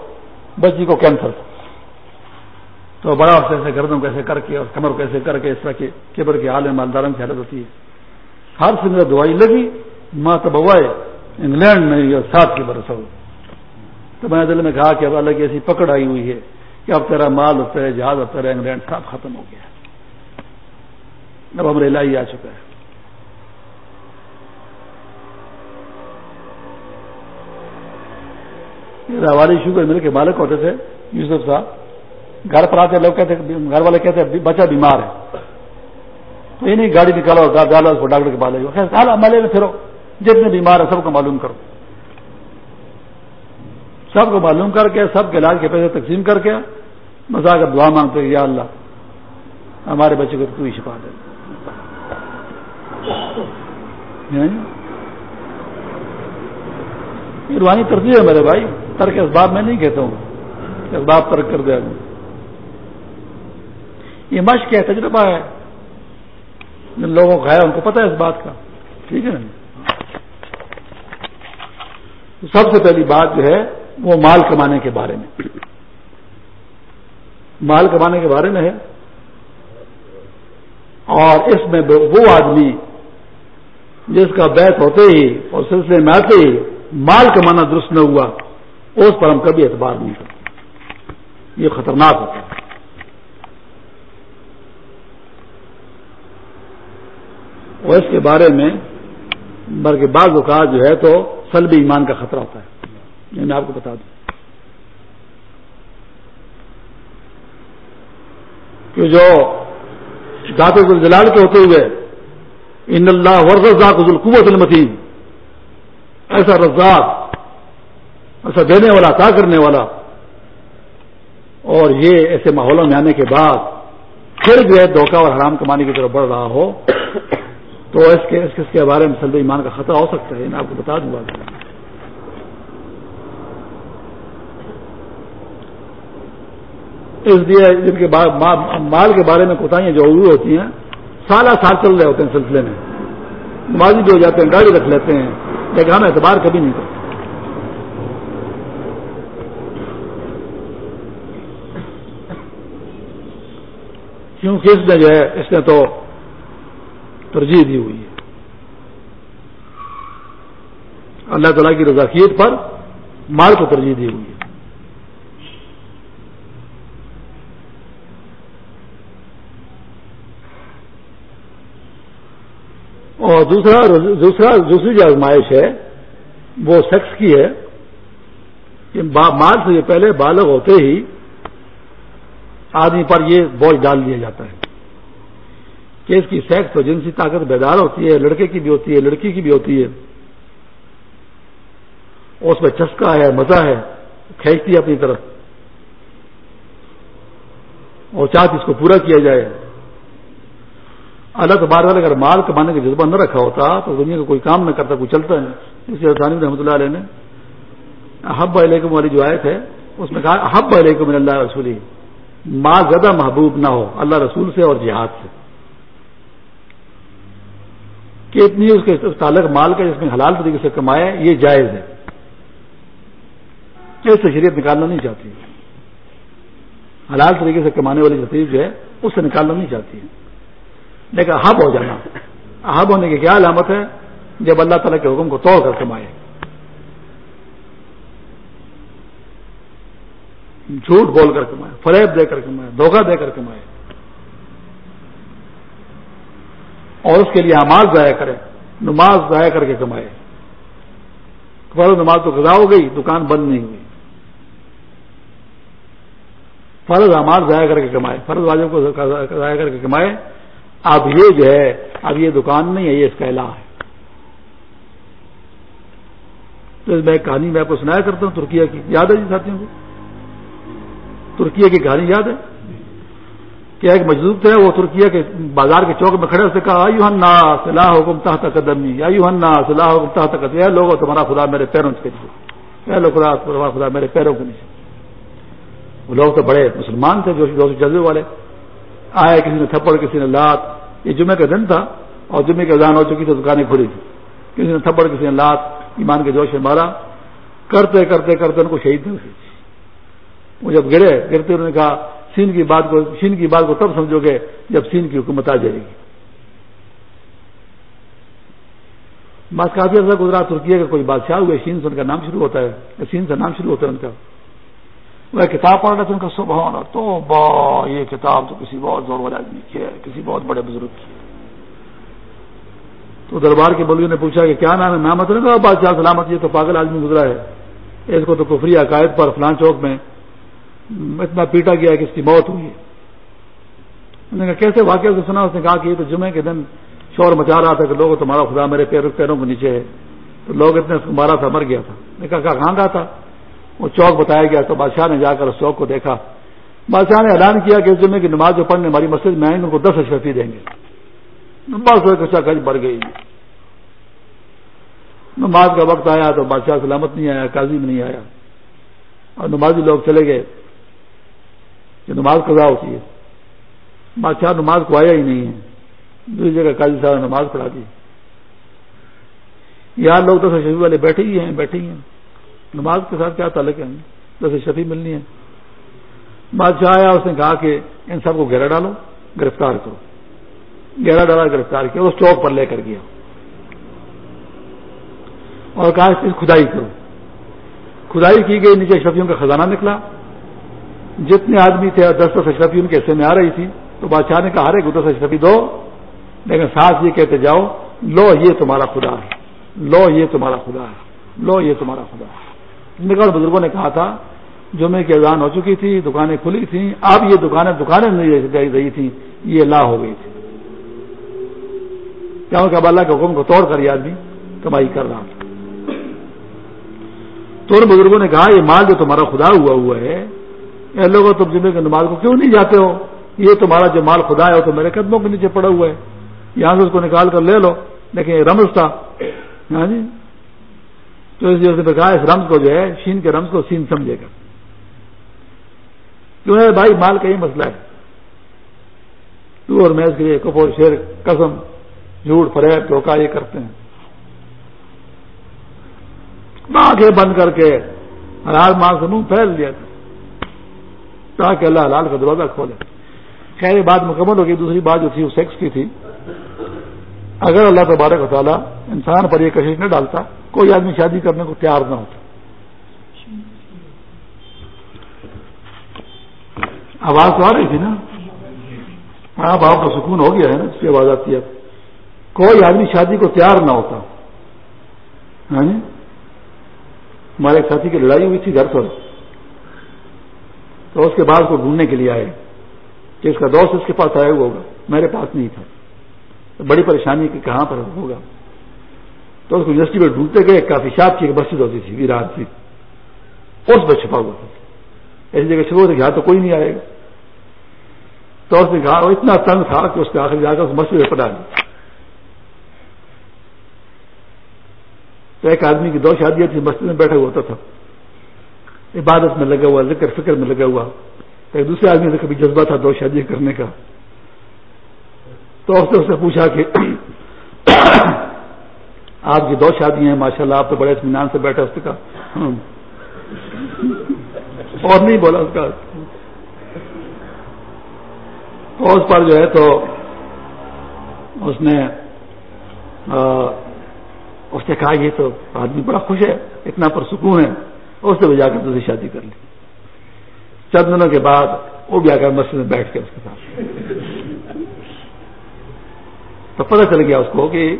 بچی کو کینسر۔ تھا تو بڑا عرصے سے گردوں کیسے کر کے اور کمر کیسے کر کے، اس طرح کے کیبر کے حال میں مالدارن کی حالت ہوتی ہے۔ ہر سے دوائی لگی، ماں تو بوائے انگلینڈ میں سات کی برس ہو تو میں نے دل میں کہا کہ اب الگ ایسی پکڑ آئی ہوئی ہے کہ اب تیرا مال ہوتا ہے جہاز ہوتا ہے انگلینڈ سب ختم ہو گیا۔ اب ہم ریلائی آ چکا ہے۔ والی شوگر مل کے مالک ہوتے تھے، یوسف صاحب۔ گھر پر آتے لوگ کہتے گھر والے کہتے بچہ بیمار ہے۔ تو یہ نہیں گاڑی نکالو ڈالا اس کو ڈاکٹر کے پاس خیر ملے میں پھرو۔ جتنے بیمار ہیں سب کو معلوم کرو۔ سب کو معلوم کر کے، سب کے علاج کے پیسے تقسیم کر کے مزاق دعا مانگتے یا اللہ، ہمارے بچے کو تو ہی چھپا دے یعنی روحانی ترجیح ہے میرے بھائی۔ ترک اسباب میں نہیں کہتا ہوں۔ اسباب ترک کر دیا۔ یہ مشق ہے، تجربہ ہے۔ جن لوگوں کو ہے ان کو پتہ ہے اس بات کا۔ ٹھیک ہے۔ نا سب سے پہلی بات جو ہے وہ مال کمانے کے بارے میں۔ مال کمانے کے بارے میں ہے۔ اور اس میں وہ آدمی جس کا بیت ہوتے ہی اور سلسلے میں آتے ہی مال کمانا درست نہ ہوا، اس پر ہم کبھی اعتبار نہیں کرتے۔ یہ خطرناک ہوتا ہے۔ اور اس کے بارے میں بلکہ بعض اوقات جو ہے تو سلب ایمان کا خطرہ ہوتا ہے۔ یہ میں آپ کو بتا دوں۔ کہ جو ذات الجلال کے ہوتے ہوئے، ان اللہ ورز ذات القوت المتین۔ ایسا رزاق، ایسا دینے والا، عطا کرنے والا۔ اور یہ ایسے ماحولوں میں آنے کے بعد پھر جو ہے دھوکہ اور حرام کمانے کی طرف بڑھ رہا ہو۔ تو اس کے اس کے بارے میں سلب ایمان کا خطرہ ہو سکتا ہے؟ میں آپ کو بتا دوں گا۔ اس لیے جن کے مال کے بارے میں کوتاہیاں جو ہوئی ہوتی ہیں، سالہ سال چل رہے ہوتے ہیں سلسلے میں۔ نمازی بھی ہو جاتے ہیں، گاڑی رکھ لیتے ہیں۔ لیکن ہم اعتبار کبھی نہیں کرتے۔ کیونکہ اس نے جو ہے، اس نے تو ترجیح دی ہوئی ہے۔ اللہ تعالیٰ کی رضاکیت پر مال کو ترجیح دی ہوئی ہے۔ اور دوسرا دوسرا دوسری جو آزمائش ہے، وہ سیکس کی ہے۔ کہ مال سے پہلے بالغ ہوتے ہی آدمی پر یہ بوجھ ڈال دیا جاتا ہے۔ کہ اس کی سیکس اور جنسی طاقت بیدار ہوتی ہے، لڑکے کی بھی ہوتی ہے، لڑکی کی بھی ہوتی ہے۔ اس میں چسکا ہے، مزہ ہے، کھینچتی ہے اپنی طرف۔ اور چاہت اس کو پورا کیا جائے۔ اللہ بار بار اگر مال کمانے کا جذبہ نہ رکھا ہوتا تو دنیا کا کوئی کام نہ کرتا، کوئی چلتا ہے اس رحمۃ اللہ علیہ نے حب علیکم والی جو آئے تھے اس میں کہا حب علیکم اللہ رسولی ماں زیادہ محبوب نہ ہو، اللہ رسول سے اور جہاد سے۔ کہ اتنی اس کے تعلق مال کا جس میں حلال طریقے سے کمائے یہ جائز ہے۔ اس سے شریعت نکالنا نہیں چاہتی۔ حلال طریقے سے کمانے والی تصویر جو ہے، اس سے نکالنا نہیں چاہتی۔ ہے لیکن ہب ہو جانا۔ ہب ہونے کی کیا علامت ہے؟ جب اللہ تعالیٰ کے حکم کو توڑ کر کمائے۔ جھوٹ بول کر کمائے، فریب دے کر کمائے، دھوکہ دے کر کمائے۔ اور اس کے لیے آماز ضائع کرے نماز ضائع کر کے کمائے فرض نماز تو غذا ہو گئی، دکان بند نہیں ہوئی۔ فرض آماز ضائع کر کے کمائے فرض واجب کو ضائع کر کے کمائے اب یہ جو ہے، اب یہ دکان نہیں ہے، یہ اس کا علا ہے۔ تو میں کہانی میں آپ کو سنایا کرتا ہوں، ترکیہ کی، یاد ہے جی ساتھیوں کو؟ ترکیہ کی کہانی یاد ہے؟ کیا ایک مجدور تھے، وہ ترکیہ کے بازار کے چوک میں کھڑے سے کہا آیو ہن صلاح حکم تحت قدمی آیو ہن صلاح حکم تحت قدمی یہ لوگ تمہارا خدا میرے پیروں کے نیچے یہ لوگ خدا تمہارا خدا میرے پیروں کے نیچے وہ لوگ تو بڑے مسلمان تھے، جو جذبے والے۔ آئے کسی نے تھپڑ، کسی نے لات، یہ جمعے کا دن تھا، اور جمعے کی اذان ہو چکی تو دکانیں کھلی تھی کسی نے تھپڑ، کسی نے لات، ایمان کے جوش میں مارا۔ کرتے کرتے کرتے ان کو شہید نہیں وہ جب گرے، گرتے انہوں نے کہا سین کی بات کو سین کی بات کو تب سمجھو گے جب سین کی حکومت آ جائے گی۔ بات کافی عرصہ گزرا ترکیے کا کوئی بادشاہ ہوئے شین سے ان کا نام شروع ہوتا ہے۔ سین سے نام شروع ہوتا ہے ان کا۔ وہ کتاب پڑھ رہے تھے ان کا، سبحان تو با، یہ کتاب تو کسی بہت زور والے آدمی کی ہے، کسی بہت بڑے بزرگ کی۔ تو دربار کے بلوی نے پوچھا کہ کیا نام ہے؟ نام مطلب بادشاہ سلامت، یہ تو پاگل آدمی گزرا ہے۔ اس کو تو کفری عقائد پر فلان چوک میں اتنا پیٹا گیا کہ اس کی موت ہوئی انہوں نے کہا، کیسے واقعہ سے سنا؟ اس نے کہا کہ یہ تو جمعے کے دن شور مچا رہا تھا کہ لوگ تمہارا خدا میرے پیروں پیروں کے نیچے ہے۔ تو لوگ اتنے اس کو مارا تھا، مر گیا تھا۔ نے کہا، کہاں گیا تھا؟ وہ چوک بتایا گیا تو بادشاہ نے جا کر اس چوک کو دیکھا۔ بادشاہ نے اعلان کیا کہ اس جمعے کی نماز جو پڑھنے ہماری مسجد میں آئیں گے ان کو دس اشرفی دیں گے۔ بس اچھا گج بڑھ گئی۔ نماز کا وقت آیا تو بادشاہ سلامت نہیں آیا، قاضی میں نہیں آیا۔ اور نمازی لوگ چلے گئے۔ کہ نماز قضا ہوتی ہے۔ بادشاہ نماز کو آیا ہی نہیں ہے۔ دوسری جگہ قاضی صاحب نے نماز پڑھا دی۔ یہاں لوگ دس شفیع والے بیٹھے ہی ہیں، بیٹھے ہی ہیں۔ نماز کے ساتھ کیا تعلق ہے؟ دس شفیع ملنی ہے۔ بادشاہ آیا، اس نے کہا کہ ان سب کو گھیرا ڈالو، گرفتار کرو۔ گہرا ڈالا، گرفتار کیا، اس چوک پر لے کر گیا۔ اور کہا کھدائی کرو۔ کھدائی کی گئی، نیچے اشرفیوں کا خزانہ نکلا۔ جتنے آدمی تھے دس دس اشرفی ان کے حصے میں آ رہی تھی، تو بادشاہ نے کہا، ہر ایک دس اشرفی دو۔ لیکن ساتھ یہ کہتے جاؤ، لو یہ تمہارا خدا ہے۔ لو یہ تمہارا خدا ہے۔ لو یہ تمہارا خدا ہے۔ نکل بزرگوں نے کہا تھا، جمعے کی اذان ہو چکی تھی، دکانیں کھلی تھیں۔ اب یہ دکانیں دکانیں نہیں رہی تھیں، یہ لا ہو گئی تھی۔ کیونکہ اب اللہ کے حکم کو توڑ کر یہ آدمی کمائی کر رہا۔ تھا تو ان بزرگوں نے کہا، یہ مال جو تمہارا خدا ہوا ہوا ہے اے لوگوں تم جمعے کے نماز کو کیوں نہیں جاتے ہو؟ یہ تمہارا جو مال خدا ہے، وہ تو میرے قدموں کے نیچے پڑا ہوا ہے۔ یہاں سے اس کو نکال کر لے لو۔ لیکن یہ رمز تھا۔ ہاں جی؟ تو اس نے کہا، اس رمز کو جو ہے، شین کے رمز کو سین سمجھے گا۔ کیوں ہے بھائی؟ مال کا یہ مسئلہ ہے۔ تو اور میں اس کے لیے کپور شیر قسم، جھوٹ، فریب دھوکا یہ کرتے ہیں۔ آنکھیں بند کر کے حلال مال سے منہ پھیل دیا تھا۔ تاکہ اللہ حلال کا دروازہ کھولے خیر بات مکمل ہوگی دوسری بات جو تھی وہ سیکس کی تھی۔ اگر اللہ تبارک و تعالیٰ انسان پر یہ کشش نہ ڈالتا، کوئی آدمی شادی کرنے کو تیار نہ ہوتا۔ آواز تو آ رہی تھی نا؟ ہاں باپ کا سکون ہو گیا ہے نا، اس کی آواز آتی ہے۔ کوئی آدمی شادی کو تیار نہ ہوتا۔ ہاں جی؟ ہمارے ایک ساتھی کی لڑائی ہوئی تھی گھر پر۔ تو اس کے بعد کو ڈھونڈنے کے لیے آئے کہ اس کا دوست اس کے پاس آیا ہوا ہوگا، میرے پاس نہیں تھا۔ تو بڑی پریشانی کہ کہاں پر ہوگا۔ تو اس کو یونیورسٹی میں ڈھونڈتے گئے، کافی شاپ کی ایک مسجد ہوتی تھی، ویرات تھی۔ اس میں چھپا ہوا تھا۔ ایسی جگہ چھپا ہوا تھا تو کوئی نہیں آئے گا۔ تو اس نے کہا وہ اتنا تنگ تھا کہ اس نے آخر جا کر اس مسجد میں پڑھا لیا تو ایک آدمی کی دو شادیاں تھی مسجد میں بیٹھا ہوا ہوتا تھا۔ عبادت میں لگا ہوا، ذکر، فکر میں لگا ہوا۔ ایک دوسرے آدمی سے کبھی جذبہ تھا دو شادیاں کرنے کا۔ تو اس نے اس سے پوچھا کہ آپ کی دو شادی ہیں ماشاء اللہ آپ تو بڑے اطمینان سے بیٹھے اس کا۔ اور نہیں بولا اس کا۔ تو اس پر جو ہے تو اس نے اس نے کہا یہ تو آدمی بڑا خوش ہے، اتنا پرسکون ہے۔ اس سے بھی جا کر دوسری شادی کر لی۔ چند دنوں کے بعد وہ بھی آ کر مسجد میں بیٹھ کے اس کے ساتھ۔ تو پتہ چل گیا اس کو کہ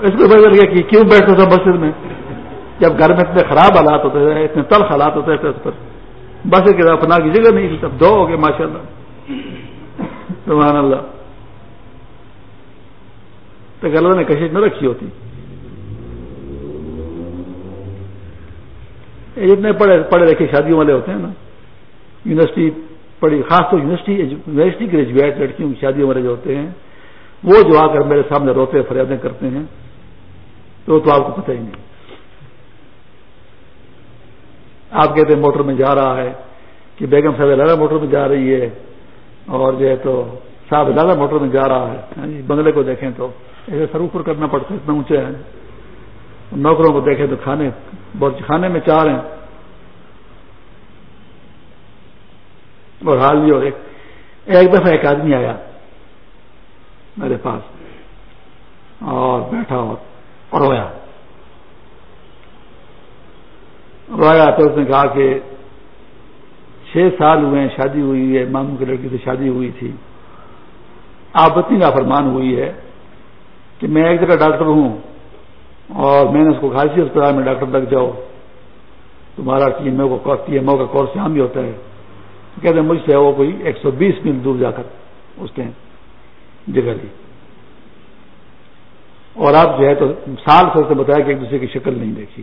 اس کو پتہ چل گیا کہ کیوں بیٹھتا تھا مسجد میں۔ جب گھر میں اتنے خراب حالات ہوتے تھے، اتنے تلخ حالات ہوتے تھے اس پر۔ بس کی اپنا کی جگہ نہیں تھی دو ہو گئے ماشاء اللہ سبحان اللہ۔ تو غلط نے کشش نہ رکھی ہوتی۔ جتنے پڑھے پڑھے لکھے شادیوں والے ہوتے ہیں نا۔ یونیورسٹی پڑھی خاص طور یونیورسٹی یونیورسٹی گریجویٹ لڑکیوں کی شادیوں والے جو ہوتے ہیں، وہ جو آ کر میرے سامنے روتے فریادیں کرتے ہیں، تو تو آپ کو پتہ ہی نہیں۔ آپ کہتے ہیں موٹر میں جا رہا ہے کہ بیگم صاحب لہرا موٹر میں جا رہی ہے اور جو ہے تو صاحب لہرا موٹر میں جا رہا ہے۔ ہاں جی، بنگلے کو دیکھیں تو ایسے سر اوپر کرنا پڑتا ہے، اتنا اونچے ہیں نوکروں کو دیکھیں تو کھانے بہت کھانے میں چار ہیں۔ اور حال بھی اور ایک ایک دفعہ ایک آدمی آیا میرے پاس اور بیٹھا اور رویا۔ رویا تو اس نے کہا کہ چھ سال ہوئے ہیں، شادی ہوئی ہے، ماموں کی لڑکی سے شادی ہوئی تھی۔ آپتی کا فرمان ہوئی ہے کہ میں ایک جگہ ڈاکٹر ہوں۔ اور میں نے اس کو خاصی اسپتال میں ڈاکٹر لگ جاؤ۔ تمہارا T M O T M O کا کورس یہاں بھی ہوتا ہے۔ کہتے ہیں مجھ سے وہ کوئی ایک سو بیس میل دور جا کر اس نے جگہ لی اور آپ جو ہے تو سال سے بتایا کہ ایک دوسرے کی شکل نہیں دیکھی۔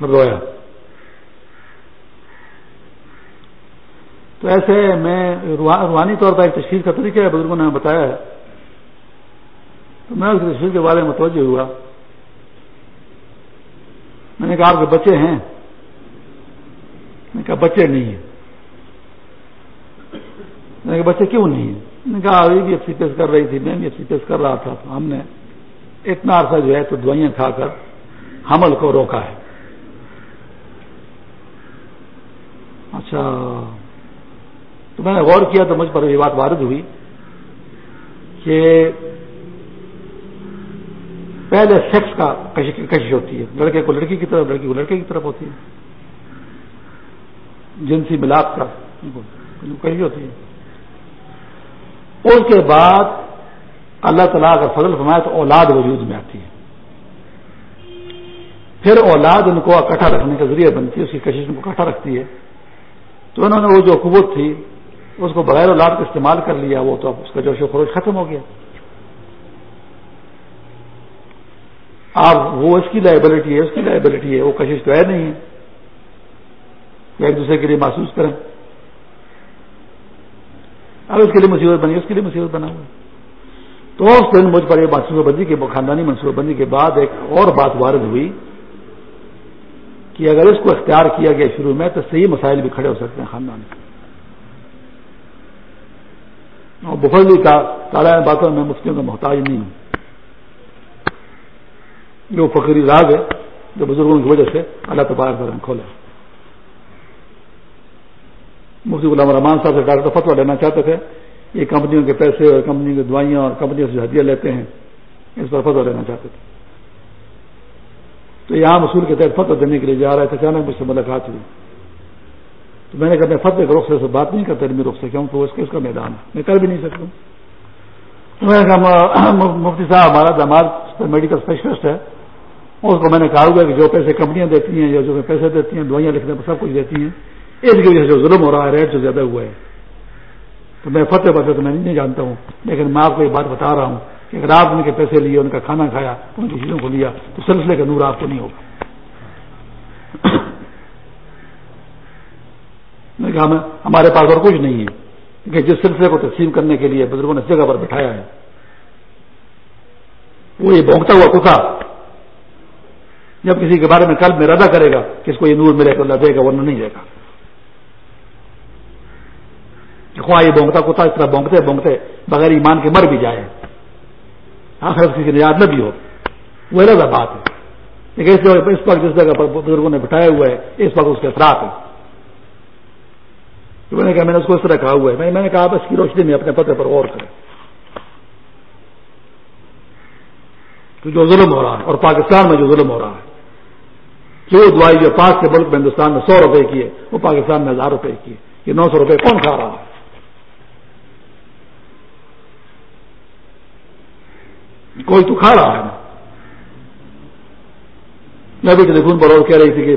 رویا۔ تو ایسے میں روحانی طور پر ایک تشہیر کا طریقہ ہے، بزرگوں نے بتایا ہے۔ تو میں اس تشہیر کے بارے میں متوجہ ہوا۔ میں نے کہا آپ کے بچے ہیں میں نے کہا بچے نہیں ہیں میں نے کہا بچے کیوں نہیں ہیں میں نے کہا ابھی بھی ایف سی پیس کر رہی تھی، میں بھی ایف سی پیس کر رہا تھا، تو ہم نے اتنا عرصہ جو ہے تو دوائیاں کھا کر حمل کو روکا ہے۔ اچھا تو میں نے غور کیا تو مجھ پر یہ بات وارد ہوئی کہ پہلے سیکس کا کشش ہوتی ہے۔ لڑکے کو لڑکی کی طرف، لڑکی کو لڑکے کی طرف ہوتی ہے۔ جنسی ملاپ کا کشش ہوتی ہے۔ اس کے بعد اللہ تعالیٰ کا فضل فرمایا تو اولاد وجود میں آتی ہے۔ پھر اولاد ان کو اکٹھا رکھنے کا ذریعہ بنتی ہے، اس کی کشش ان کو اکٹھا رکھتی ہے۔ تو انہوں نے وہ جو قوت تھی، اس کو بغیر اولاد کا استعمال کر لیا، وہ تو اب اس کا جوش و خروش ختم ہو گیا۔ آپ وہ اس کی لائبلٹی ہے، اس کی لائبلٹی ہے، وہ کشش تو ہے نہیں۔ ہے ایک دوسرے کے لیے محسوس کریں۔ اب اس کے لیے مصیبت بنی، اس کے لیے مصیبت بنا ہوا۔ تو اس دن مجھ پر یہ منصوبہ بندی کے خاندانی منصوبہ بندی کے بعد ایک اور بات وارد ہوئی کہ اگر اس کو اختیار کیا گیا شروع میں تو صحیح مسائل بھی کھڑے ہو سکتے ہیں خاندان اور بخلی کا تالا باتوں میں مفتیوں کا محتاج نہیں ہوں۔ جو فقری راگ ہے جو بزرگوں کی وجہ سے اللہ تبارک پر کھولا مفتی غلام رحمان صاحب سے ڈاکٹر فتوا لینا چاہتے تھے۔ یہ کمپنیوں کے پیسے اور کمپنی کی دوائیاں اور کمپنیوں سے ہدیہ لیتے ہیں، اس پر فتوا لینا چاہتے تھے۔ تو یہاں اصول کے تحت فتح دینے کے لیے جا رہے تھے، اچانک مجھ سے ملاقات ہوئی۔ تو میں نے کہا، میں فتح کے رخ سے بات نہیں کرتا رخ سے، کیوں؟ تو اس کا میدان ہے۔ میں کر بھی نہیں سکتا۔ تو میں نے کہا، مفتی صاحب، ہمارا دماغ میڈیکل اسپیشلسٹ ہے۔ اس کو میں نے کہا ہوا کہ جو پیسے کمپنیاں دیتی ہیں یا جو پیسے دیتی ہیں دوائیاں لکھنے پر سب کچھ دیتی ہیں۔ اس کی وجہ سے جو ظلم ہو رہا ہے، ریٹ جو زیادہ ہوا ہے۔ تو میں فتح فتح تو میں نہیں جانتا ہوں۔ لیکن میں آپ کو یہ بات بتا رہا ہوں کہ اگر آپ ان کے پیسے لیے، ان کا کھانا کھایا ان کی چیزوں کو لیا، تو سلسلے کا نور آپ کو نہیں ہوگا۔ میں کہا ہمارے پاس اور کچھ نہیں ہے۔ کہ جس سلسلے کو تقسیم کرنے کے لیے بزرگوں نے جگہ پر بٹھایا ہے، وہ یہ بھونکتا ہوا کتا۔ جب کسی کے بارے میں کل میں ردا کرے گا کہ اس کو یہ نور ملے تو اللہ دے گا، ورنہ نہیں دے گا۔ خواہ یہ بونگتا کتا اس طرح بونگتے بونگتے بغیر ایمان کے مر بھی جائے۔ آخر کسی کی نجات نہ بھی ہو۔ وہ الگ بات ہے۔ لیکن اس وقت جس جگہ پر بزرگوں نے بٹھایا ہوا ہے، اس وقت اس کے اثرات ہیں۔ میں نے کہا، میں نے اس کو اس طرح کہا ہوا ہے۔ میں نے کہا، آپ اس کی روشنی میں اپنے پتے پر غور کریں۔ تو جو ظلم ہو رہا ہے، اور پاکستان میں جو ظلم ہو رہا ہے جو دوائی جو پاک کے ملک میں ہندوستان میں سو روپے کی ہے، وہ پاکستان میں ہزار روپے کی ہے۔ یہ نو سو روپے کون کھا رہا ہے؟ کوئی تو کھا رہا ہے۔ میں بھی ٹیلیفون پر اور کہہ رہی تھی کہ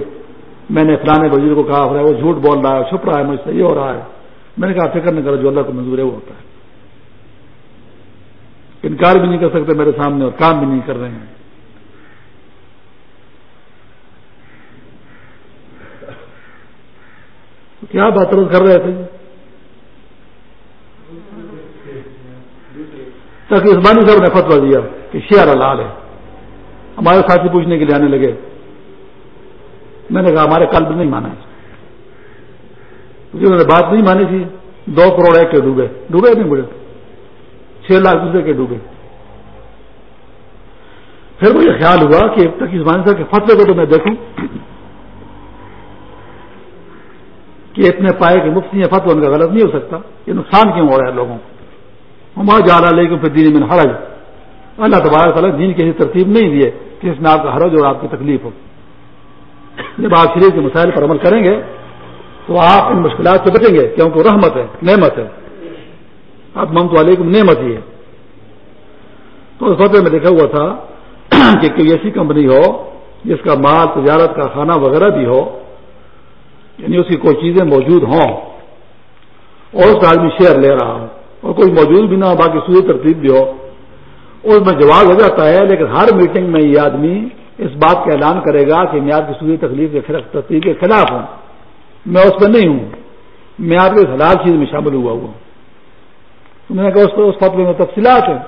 میں نے فلانے وزیر کو کہا وہ جھوٹ بول رہا ہے، چھپ رہا ہے، مجھ سے یہ ہو رہا ہے۔ میں نے کہا، فکر نہیں کرو، جو اللہ کو منظور ہے وہ ہوتا ہے۔ انکار بھی نہیں کر سکتے میرے سامنے اور کام بھی نہیں کر رہے ہیں۔ کیا بات کر رہے تھے؟ تاکہ عثمانی صاحب نے فتوا دیا کہ شیار لال ہے۔ ہمارے ساتھی پوچھنے کے لیے آنے لگے۔ میں نے کہا ہمارے قلب نہیں مانا کیونکہ انہوں نے بات نہیں مانی تھی۔ دو کروڑ ایک کے ڈوبے۔ ڈوبے نہیں بڑے چھ لاکھ دوسرے کے ڈوبے۔ پھر مجھے خیال ہوا کہ تک عثمانی صاحب کے فتوے کو تو میں دیکھوں۔ کہ اتنے پائے کہ مفتی فتو ان کا غلط نہیں ہو سکتا۔ یہ نقصان کیوں ہو رہا ہے لوگوں کو؟ ہمارا جا لیکن پھر دین میں حرج۔ اللہ تبارک تعالیٰ دین کی ترتیب نہیں دیے کہ اس میں آپ کا حرج اور آپ کی تکلیف ہو۔ جب آپ شریف کے مسائل پر عمل کریں گے، تو آپ ان مشکلات سے بچیں گے، کیونکہ رحمت ہے، نعمت ہے۔ آپ ممت علیکم، نعمت ہی ہے۔ تو اس فتح میں دیکھا ہوا تھا کہ کوئی ایسی کمپنی ہو جس کا مال، تجارت کا کھانا وغیرہ بھی ہو یعنی اس کی کوئی چیزیں موجود ہوں اور اس کا آدمی شیئر لے رہا ہو اور کوئی موجود بھی نہ ہو، باقی سوئی ترتیب بھی ہو، اس میں جواب ہو جاتا ہے، لیکن ہر میٹنگ میں یہ آدمی اس بات کا اعلان کرے گا کہ میں آپ کی سوئی تکلیف کے ترتیب کے خلاف ہوں۔ میں اس پہ نہیں ہوں، میں آپ کے حلال چیز میں شامل ہوا ہوا میں نے کہا، اس فتوے میں تفصیلات ہیں۔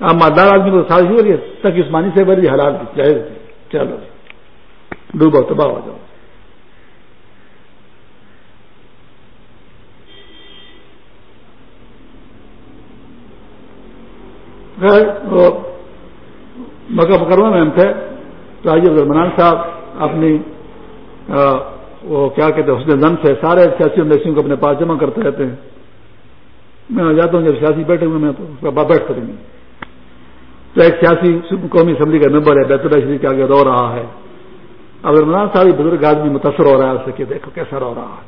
آپ مالدار آدمی کو سازش ہو گئی تک عثمانی سے بڑی حالات چلو جی۔ ڈوبو تباہ ہو جاؤ۔ مکہ مکرمہ میں ہم تھے، تو حاجی عبدالمنان صاحب اپنی وہ کیا کہتے ہیں، حسن زن سے سارے سیاسی امیسیوں کو اپنے پاس جمع کرتے رہتے ہیں۔ میں جاتا ہوں، جب سیاسی بیٹھے ہوئے میں تو اس کا بیٹھ کریں گے تو ایک سیاسی قومی اسمبلی کا ممبر ہے، بیت اللہ شریف کے آگے رو رہا ہے۔ عبدالمنان صاحب بزرگ آدمی متاثر ہو رہا ہے اسے کہ دیکھو کیسا رو رہا ہے۔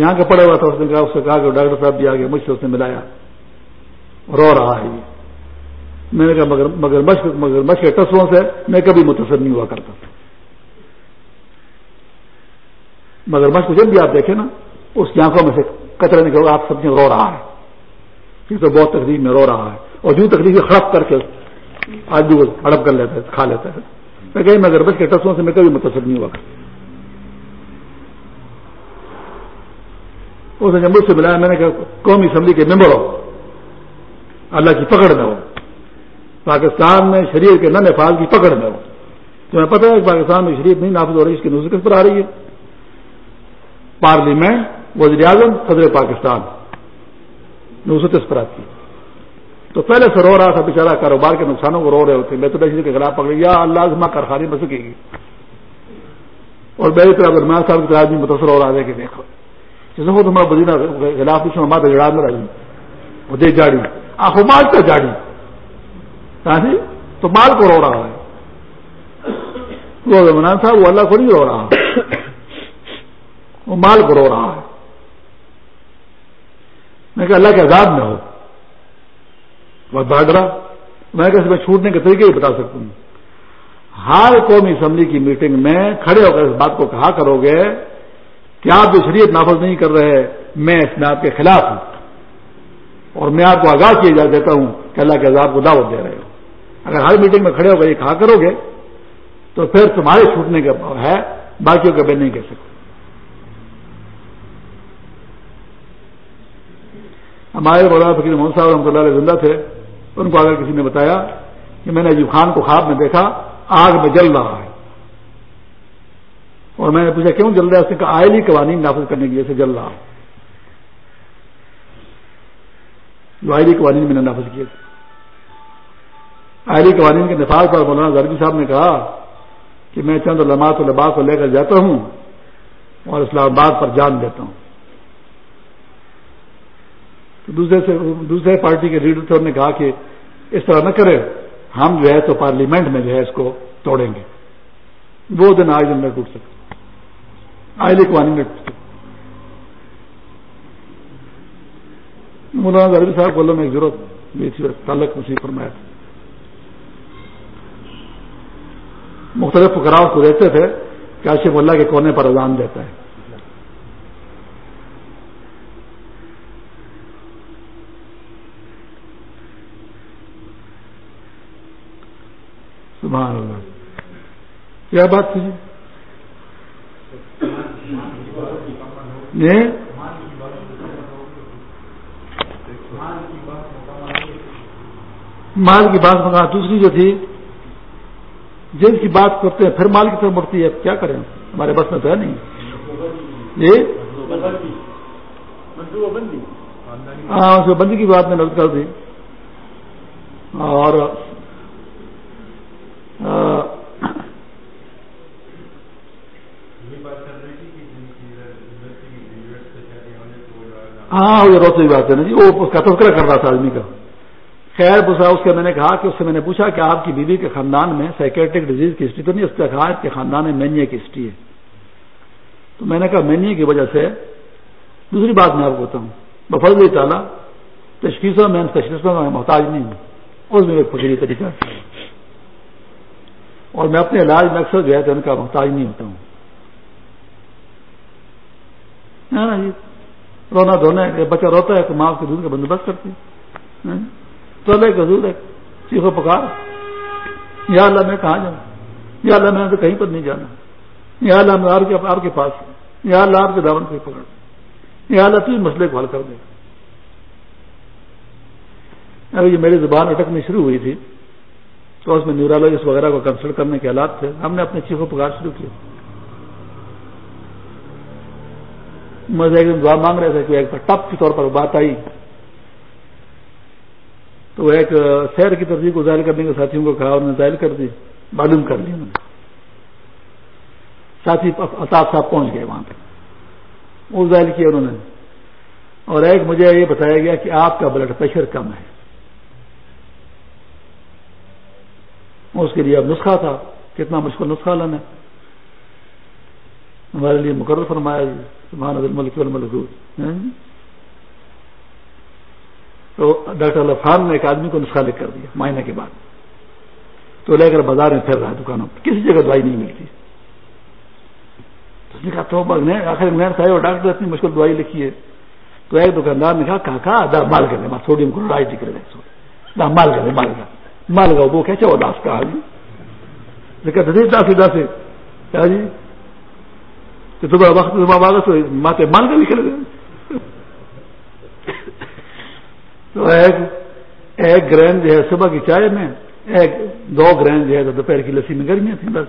یہاں کا پڑا ہوا تھا، اس نے کہا، اس سے کہا کہ ڈاکٹر صاحب بھی آگے مجھ سے اس نے ملایا۔ رو رہا ہے یہ۔ میں نے کہا، مگر مگر مشق مگر مشق کے تصووں سے میں کبھی متاثر نہیں ہوا کرتا۔ مگر مشق جب بھی آپ دیکھیں نا، اس کی آنکھوں میں سے کچرا نکل آپ سب رو رہا ہے۔ تو بہت تکلیف میں رو رہا ہے۔ اور جو تکلیف خڑپ کر کے آدمی کو ہڑپ کر لیتا ہے، کھا لیتا ہے۔ میں کہیں مگر بچ کے ٹسوں سے میں کبھی متاثر نہیں ہوا کرتا۔ اس نے جب مجھ سے ملایا میں نے کہا، قومی اسمبلی کے ممبر ہو۔ اللہ کی پکڑ میں ہو۔ پاکستان میں شریعت کے نہ نفاذ کی پکڑ میں ہو۔ تمہیں پتہ ہے کہ پاکستان میں شریعت نہیں نافذ ہو رہی، اس کی نوزت کس پر آ رہی ہے۔ پارلیمنٹ، وزیر اعظم، صدر پاکستان۔ نوزت اس پر آتی ہے۔ تو پہلے سے رو رہا تھا بیچارہ کاروبار کے نقصانوں کو رو رہے ہوتے میں تو کے خلاف پکڑ یا اللہ ماں کارخانے میں سکے گی۔ اور میری طرح درمیان صاحب کی آدمی متاثر ہو رہا ہے کہ دیکھو۔ جیسے وہ تمہارا بدینہ خلاف پوچھو، ماں بگڑا میں رہی وہ دے جاڑی۔ آخو مال کا جاڑی۔ ہاں جی؟ تو مال کو رو رہا ہے۔ وہ صاحب وہ اللہ کو نہیں رو رہا۔ وہ مال کو رو رہا ہے۔ میں کہ اللہ کے عذاب میں ہو۔ بہت بھاگڑا میں کیسے میں چھوٹنے کے طریقے ہی بتا سکتا ہوں۔ ہر قومی اسمبلی کی میٹنگ میں کھڑے ہو کر اس بات کو کہا کرو گے کہ آپ جو شریعت نافذ نہیں کر رہے، میں اس میں آپ کے خلاف ہوں۔ اور میں آپ کو آگاہ کیے جا دیتا ہوں کہ اللہ کے عذاب کو دعوت دے رہے ہو۔ اگر ہر میٹنگ میں کھڑے ہو کر یہ کہا کرو گے، تو پھر تمہارے چھوٹنے کا ہے، باقیوں کا بے نہیں کہہ سکتے ہمارے بڑا فکیر محمد صاحب رحمۃ اللہ علیہ زندہ تھے۔ ان کو اگر کسی نے بتایا کہ میں نے عجیب خان کو خواب میں دیکھا، آگ میں جل رہا ہے۔ اور میں نے پوچھا، کیوں جل رہا ہے؟ اس نے کہا، آئلی قوانین نافذ کرنے کی وجہ سے جل رہا ہے۔ جو آئلی قوانین میں نے نافذ کیے تھے۔ آئلی قوانین کے نفاذ پر مولانا زربی صاحب نے کہا کہ میں چند علماء و لباس کو لے کر جاتا ہوں اور اسلام آباد پر جان دیتا ہوں۔ تو دوسرے سے دوسرے پارٹی کے لیڈر تھے، انہوں نے کہا کہ اس طرح نہ کرے، ہم جو ہے تو پارلیمنٹ میں جو ہے اس کو توڑیں گے۔ وہ دن آج دن میں ٹوٹ سکتے آئے قوانین میں ٹوٹ سکتے مولانا غریب صاحب کو میں ایک ضرورت بھی تھی، تعلق اسی فرمایا تھا۔ مختلف فکراؤ کو دیتے تھے کہ آشف اللہ کے کونے پر اذان دیتا ہے۔ سبحان اللہ۔ کیا بات تھی جی؟ یہ مال کی بات منگا، دوسری جو تھی جن کی بات کرتے ہیں، پھر مال کی طرف مڑتی ہے کیا کریں ہمارے بس میں تو ہے نہیں۔ ہاں اس بندی کی بات میں نظر کر دی۔ اور ہاں وہ روسی بات ہے نا جی وہ اس کا تذکرہ کر رہا تھا آدمی کا۔ خیر بسا اس کے میں نے کہا کہ اس سے میں نے پوچھا کہ آپ کی بیوی کے خاندان میں سائکیٹرک ڈیزیز کی ہسٹری تو نہیں، اس کا کہا کہ خاندان میں مینیا کی ہسٹری ہے۔ تو میں نے کہا مینیا کی وجہ سے۔ دوسری بات میں آپ کو بتاؤں۔ بفضل تعالیٰ تشخیصوں میں تشخیصوں میں محتاج نہیں ہوں۔ اس میں ایک فکری طریقہ اور میں اپنے علاج میں اکثر جو ہے تو ان کا محتاج نہیں ہوتا ہوں۔ ہاں، رونا دھونا ہے بچہ روتا ہے تو ماں کے دودھ کا بندوبست کرتی چلے کا دودھ ہے چیخو پکار، یا اللہ میں کہاں جاؤں؟ یا اللہ میں تو کہیں پر نہیں جانا۔ یا اللہ میں آپ کے پاس یا اللہ آپ کے دامن کو پکڑ۔ یا اللہ تو مسئلے کو حل کر دے۔ ابھی یہ میری زبان اٹکنے شروع ہوئی تھی۔ تو اس میں نیورالوجسٹ وغیرہ کو کنسلٹ کرنے کے حالات تھے۔ ہم نے اپنے چیخوں پکار شروع کیا مجھے ایک دن دعا مانگ رہے تھے کہ ایک ٹپ کے طور پر بات آئی۔ تو ایک شہر کی ترجیح کو ظاہر کرنے کے ساتھیوں کو کہا، انہوں نے ظاہر کر دی، معلوم کر لی انہوں نے۔ ساتھی اطاف صاحب پہنچ گئے وہاں پہ۔ وہ ظاہر کیا انہوں نے۔ اور ایک مجھے یہ بتایا گیا کہ آپ کا بلڈ پریشر کم ہے۔ اس کے لیے اب نسخہ تھا۔ کتنا مشکل نسخہ لانا ہمارے لیے مقرر فرمایا جی سبحان الملک والملکوت ہاں جی؟ تو ڈاکٹر اللہ خان نے ایک آدمی کو نسخہ لکھ کر دیا مہینے کے بعد۔ تو لے کر بازار میں پھر رہا دکانوں پر کسی جگہ دوائی نہیں ملتی۔ تو نے کہا، تو آخر نین صاحب اور ڈاکٹر اتنی مشکل دوائی لکھی ہے۔ تو ایک دکاندار نے کہا کہا کہا دا مال کر دیں سوڈیم کلورائی کر دیں مال کر دیں مال کا مال کا وہ کہتے وہ داس کا حاجی لیکن داسی داسی کیا جی کہ صبح وقت واپس ماتے مال کا بھی کر دیں تو ایک ایک گرین جو ہے صبح کی چائے میں، ایک دو گرین جو ہے تو دوپہر کی لسی میں گرمیاں تھیں، بس۔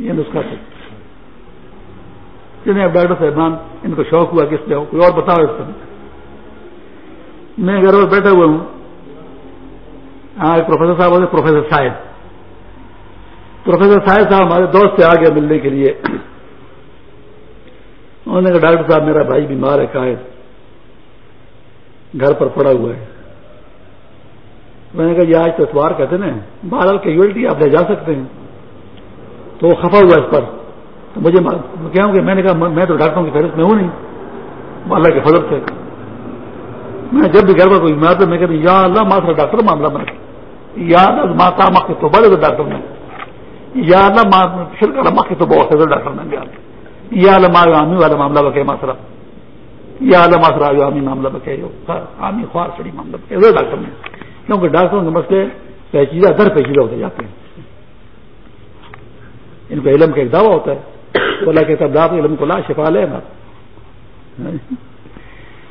یہ نسخہ تھا۔ جنہیں ڈاکٹر صاحبان، ان کو شوق ہوا کس لیے کوئی اور بتاؤ اس میں گھر میں بیٹھا ہوا ہوں ہاں پروفیسر صاحب ہوتے پروفیسر صاحب پروفیسر صاحب صاحب ہمارے دوست سے آ گئے ملنے کے لیے۔ انہوں نے کہا، ڈاکٹر صاحب، میرا بھائی بیمار ہے، قائد۔ گھر پر پڑا ہوا ہے۔ میں نے کہا، یہ آج تو اتوار کہتے نا بہرحال کیجویلٹی آپ لے جا سکتے ہیں۔ تو وہ خفا ہوا اس پر۔ تو مجھے کیا کہ میں نے کہا، میں تو ڈاکٹروں کی فہرست میں ہوں نہیں۔ اللہ کے فضل سے۔ میں جب بھی گھر پر کوئی بیمار تو میں کہتا یا اللہ ماں ڈاکٹر، معاملہ میں یا اللہ ماں کا ماں کے تو بڑے ڈاکٹر میں یا اللہ ماں شرکت ماں کے تو بہت ڈاکٹر میں یا اللہ ماں آمی والا معاملہ بکے ماسرا یا علم آسرا عامی معاملہ بکے عامی خواہ سڑی معاملہ بکے، وہ ڈاکٹر میں کیونکہ ڈاکٹروں کے مسئلے پیچیدہ، در پیچیدہ ہوتے جاتے ہیں۔ ان کو علم کا ایک دعویٰ ہوتا ہے تو اللہ کہتا ہے آپ علم کو لا شفا لے نا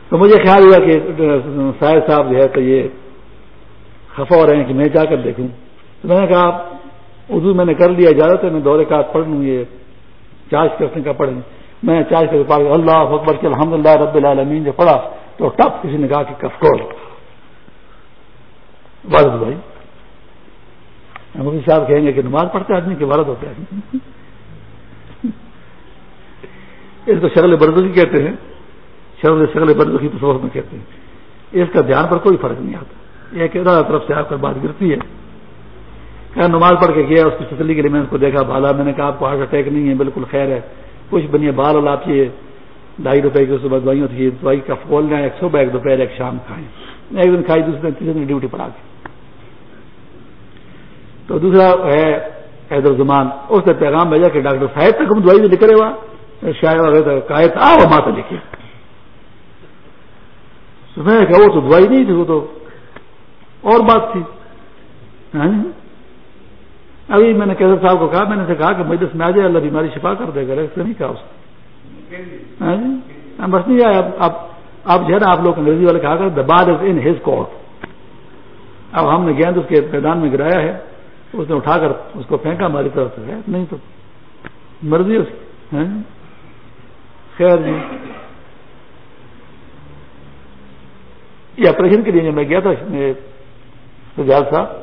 تو مجھے خیال ہوا کہ شاید صاحب جو ہے تو یہ خفا ہو رہے ہیں کہ میں جا کر دیکھوں۔ تو میں نے کہا اردو میں نے کر لیا، اجازت ہے، میں دورے کا پڑھ لوں، یہ چارج کرنے کا پڑھیں۔ میں چارج کر پڑھ اللہ اکبر کے الحمد للہ رب العالمین جو پڑھا تو ٹپ کسی نے کہا کہ کفکول۔ ورد بھائی۔ مفتی صاحب کہیں گے کہ نماز پڑھتے آدمی کے ورد ہوتے ہیں اس کو شکل بردوخی کہتے ہیں۔ شکل شکل بردوخی تصور میں کہتے ہیں۔ اس کا دھیان پر کوئی فرق نہیں آتا۔ یہ کہ طرف سے آپ کو بات گرتی ہے۔ کہ نماز پڑھ کے گیا، اس کی تسلی کے لیے میں نے اس کو دیکھا بالا میں نے کہا آپ کو ہارٹ اٹیک نہیں ہے، بالکل خیر ہے۔ کچھ بنیے بال اور آپ یہ ڈھائی روپے کی صبح دوائیوں تھی، دوائی کا پھول لیں ایک صبح ایک دوپہر، ایک شام کھائیں۔ ایک دن کھائی دوسرے دن تیسرے دن ڈیوٹی پڑا کے تو دوسرا ہے حیدر زمان اس نے پیغام بھیجا کہ ڈاکٹر صاحب تک ہم دوائی بھی لکھ رہے۔ ہوا شاید وغیرہ کہا تھا وہ ماتا لکھے۔ سنا کہ وہ تو دوائی نہیں تھی، وہ تو اور بات تھی۔ ہاں جی۔ ابھی میں نے کیسر صاحب کو کہا، میں نے کہا کہ مجلس میں آ جائے، اللہ بیماری شفا کر دے گا اس نے نہیں کہا اس کو ہاں جی؟ ہاں، بس نہیں آیا۔ اب جو ہے نا، آپ لوگ انگریزی والے کہا کر دا باد از ان ہز کورٹ اب ہم نے گیند اس کے میدان میں گرایا ہے، اس نے اٹھا کر اس کو پھینکا ہماری طرف سے۔ نہیں تو مرضی اس کی۔ ہاں جی؟ خیر جی۔ یہ آپریشن کے لیے جب میں گیا تھا صاحب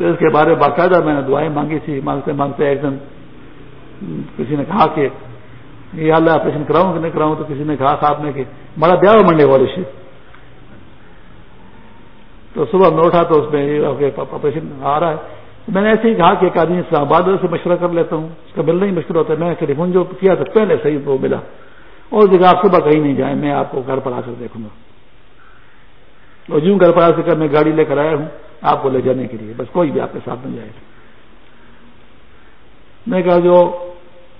تو اس کے بارے میں باقاعدہ میں نے دعائیں مانگی تھی، مانگتے مانگتے ایک دن کسی نے کہا کہ یہ اللہ آپریشن کراؤں کہ نہیں کراؤں، تو کسی نے کہا صاحب نے کہ بڑا بیاہ منڈے والے سے تو صبح میں اٹھا تو اس میں آپریشن آ رہا ہے۔ میں نے ایسے ہی کہا کہ ایک آدمی اسلام آباد سے مشورہ کر لیتا ہوں، اس کا ملنا ہی مشکل ہوتا ہے۔ میں ٹیلیفون جو کیا تھا، پہلے صحیح وہ ملا۔ اور جگہ آپ صبح کہیں نہیں جائیں، میں آپ کو گھر پر آ کر دیکھوں گا۔ اور جوں گھر پر آ کر میں گاڑی لے کر آیا ہوں۔ آپ کو لے جانے کے لیے، بس کوئی بھی آپ کے ساتھ نہیں جائے میں کہا، جو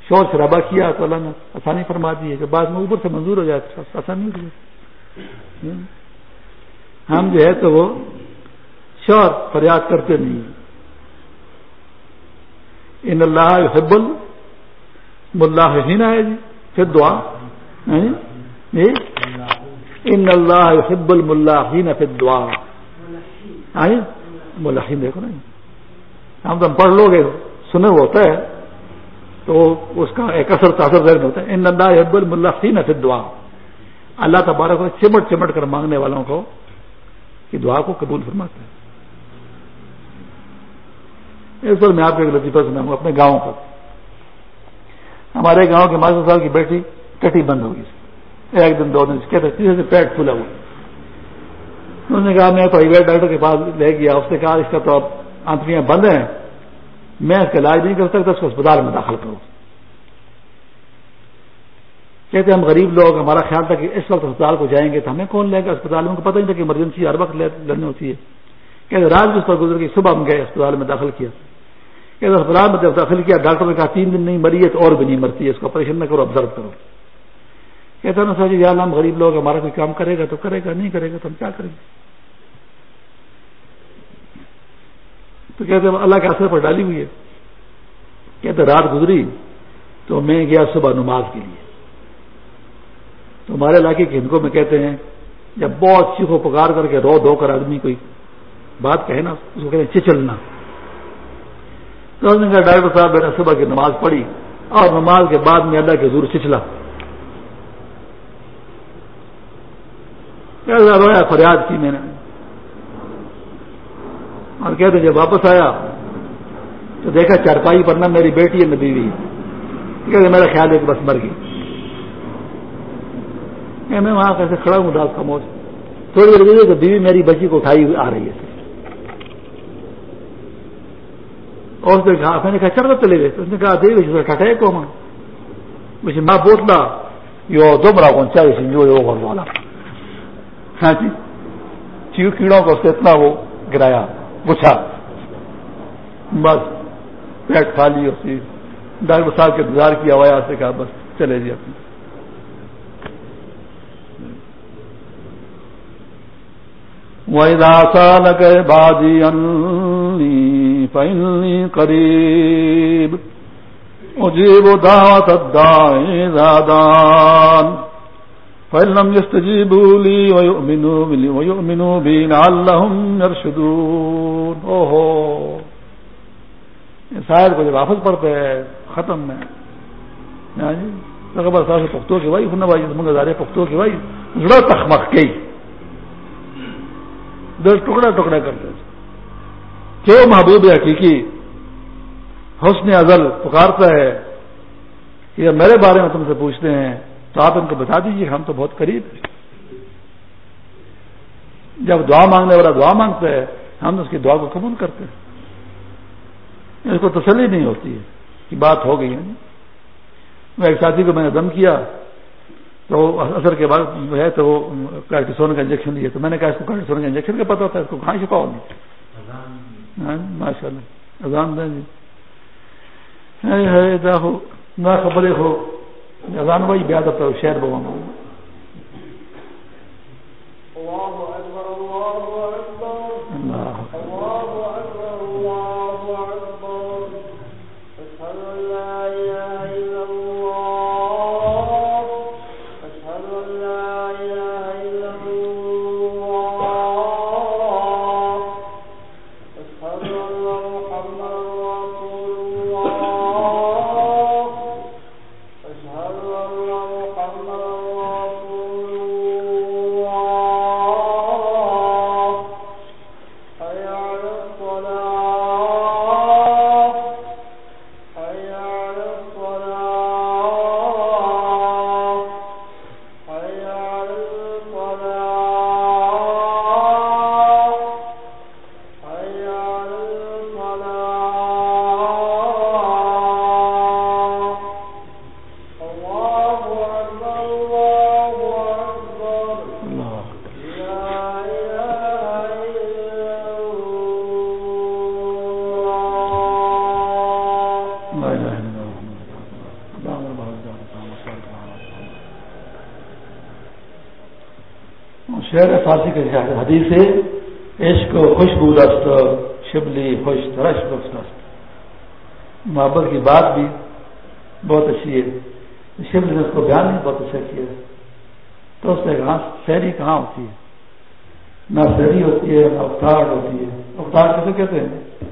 شور شرابہ کیا تو اللہ نے آسانی فرما دی ہے کہ بعد میں اوپر سے منظور ہو جائے آسانی ہو ہم جو ہے تو وہ شور فریاد کرتے نہیں ان اللہ حب اللہ ہینا ہے جی پھر دعا۔ ہاں جی، ان اللہ حب الملہ ہین پھر دعا ملحین دیکھو نا جی۔ ہم تو پڑھ لو گے، سنے ہوتا ہے۔ تو اس کا ایک اثر تاثر ذہن ہوتا ہے۔ ان اللہ حب الملحین فی دعا اللہ تبارک کو چمٹ چمٹ کر مانگنے والوں کو کہ دعا کو قبول فرماتے ہیں۔ اس پر میں آپ کو ایک لطیفہ سناؤں اپنے گاؤں پر۔ ہمارے گاؤں کے ماسٹر صاحب کی بیٹی کٹی بند ہوگی ایک دن دو دن کہتے تیسرے سے پیٹ پھولا ہوا۔ انہوں نے کہا، میں پرائیویٹ ڈاکٹر کے پاس لے گیا، اس نے کہا، اس کا تو اب آنتریاں بند ہیں، میں اس کا علاج نہیں کر سکتا، اس کو اسپتال میں داخل کروں کہتے ہم غریب لوگ، ہمارا خیال تھا کہ اس وقت اسپتال کو جائیں گے تو ہمیں کون لے گا؟ اسپتال میں پتہ نہیں تھا کہ ایمرجنسی ہر وقت لڑنی ہوتی ہے۔ کہتے رات بھی اس پر گزر گئی صبح ہم گئے اسپتال میں داخل کیا۔ کہتے اسپتال میں جب داخل کیا، ڈاکٹر نے کہا، تین دن نہیں مری ہے تو اور بھی نہیں مرتی ہے، اس کو آپریشن نہ کرو آبزرو کرو۔ کہتے نا سر جی ہم غریب لوگ ہمارا کوئی کام کرے گا تو کرے گا، نہیں کرے گا تو ہم کیا کریں گے؟ تو کہتے ہیں، اللہ کے اثر پر ڈالی ہوئی ہے۔ کہتے رات گزری تو میں گیا صبح نماز کے لیے۔ تو ہمارے علاقے کے ہندکوں میں کہتے ہیں، جب بہت چیخو پکار کر کے رو دھو کر آدمی کوئی بات کہے نا، اس کو کہتے ہیں، چچلنا۔ تو نے کہا، ڈاکٹر صاحب، میں نے صبح کی نماز پڑھی اور نماز کے بعد میں اللہ کے زور چچلا۔ رویا، فریاد کی میں نے۔ اور کہتے جب واپس آیا تو دیکھا چارپائی پر نہ میری بیٹی ہے، نہ بیوی کہتے میرا خیال ہے کہ بس مر گئی۔ میں وہاں کیسے کھڑا ہوں داس کا موج تھوڑی دیر تو بیوی میری بچی کو اٹھائی آ رہی ہے۔ اور اس نے کہا، میں نے کہا، چل چلے گئے۔ اس نے کہا دیوی ٹھٹے کو ماں۔ مجھے ماں بوتلا، یو دم رہا کون چاہیے جو والا ہاں جی۔ چیو کیڑوں کو اس سے اتنا وہ گرایا پوچھا بس، پیٹ کھا لی اسی ڈاکٹر صاحب کے انتظار کیا ہوا سے کہا، بس چلے جی اپنے۔ وَإِذَا کے بَعْدِي أَنِّي فَإِنِّي قَرِيبٌ أُجِيبُ دَعْوَةَ الدَّاعِ إِذَا دَعَانِ۔ فَإِنْ لَمْ يَسْتَجِيبُوا لِي وَيُؤْمِنُوا وَيُؤْمِنُوا بِي لَعَلَّهُمْ يَرْشُدُونَ ہو شاید کو جب واپس پڑتے ہیں، ختم میں۔ ہاں جی؟ صاحب پختوں کی بھائی ہونا بھائی منگا دارے پختوں کی بھائی زڑا تخمک گئی دل ٹکڑا ٹکڑا کرتے کیوں محبوب حقیقی حسن ازل پکارتا ہے، یہ میرے بارے میں تم سے پوچھتے ہیں۔ تو آپ ان کو بتا دیجیے ہم تو بہت قریب ہیں۔ جب دعا مانگنے والا دعا مانگتا ہے، ہم اس کی دعا کو قبول کرتے ہیں۔ اس کو تسلی نہیں ہوتی ہے کہ بات ہو گئی ہے۔ میں ایک ساتھی کو میں نے دم کیا، تو اثر کے بعد جو ہے تو وہ کارٹیسون کا انجیکشن لیا۔ تو میں نے کہا، اس کو کارٹیسون کا انجیکشن کا پتا تھا اس کو کہاں چھپاؤ نہیں۔ ہاں، ماشاء اللہ اذان دیں جی۔ نہ خبریں ہو۔ اذان بھائی بیا د شعر شہر بوا حدیث عشق خوشبو دست، شبلی خوش ترش دست محبت کی بات بھی بہت اچھی ہے۔ شبلی نے اس کو بیان بھی بہت اچھا کیا ہے۔ تو اس سے کہاں شہری کہاں ہوتی ہے؟ نہ شہری ہوتی ہے، نہ اختار ہوتی ہے۔ اختار کسے کہتے ہیں؟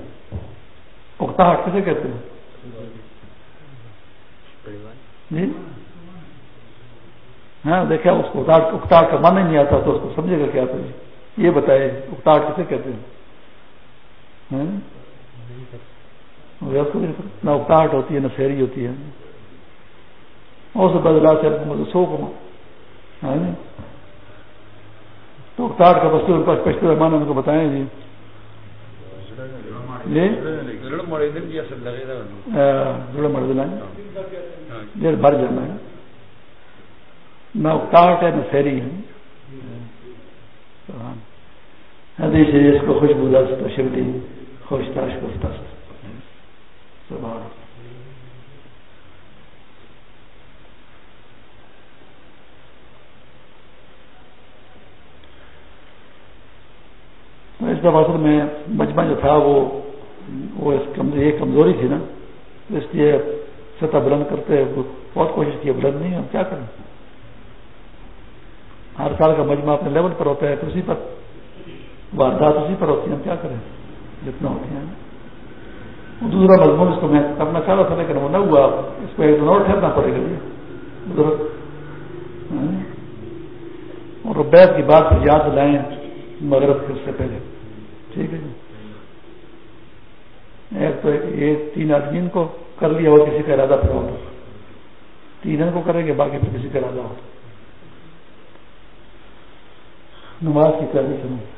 اختار کسے کہتے ہیں؟ جی؟ ہاں دیکھا، اس کو اکتاٹ کا من نہیں آتا تو اس کو سمجھے گا کیا تو یہ بتائے اکتاٹ کسے کہتے ہیں؟ نہ اکتاٹ ہوتی ہے، نہ شہری ہوتی ہے۔ اور سے بدلا مطلب سے سو کو تو اکتاٹ کا بستو ان کا اسپشل رحمان ان کو بتائیں جی۔ جی؟ بھر جانا ہے۔ نہ اکتاٹ ہے، نہ سیری ہے۔ حدیث اس کو خوشبو دست خوش تاش کو دست اس دفعہ میں مجمع جو تھا وہ وہ یہ کمزوری تھی نا اس لیے سطح بلند کرتے بہت کوشش کی بلند نہیں ہم کیا کریں ہر سال کا مجمع اپنے لیول پر ہوتا ہے تو اسی پر واردات اسی پر ہوتی ہیں ہم کیا کریں جتنا ہوتی ہیں دوسرا مضمون اس کو میں کرنا چاہ رہا تھا لیکن وہ نہ ہوا اس کو ایک دن اور ٹھہرنا پڑے گا ہاں۔ اور بیت کی بات یاد لائیں مغرب کے اس سے پہلے۔ ٹھیک ہے جی۔ ایک تو یہ تین آدمی کو کر لیا اور کسی کا ارادہ پھر ہو تین کو کریں گے، باقی پھر کسی کا ارادہ ہو۔ نماز کی تیاری کروں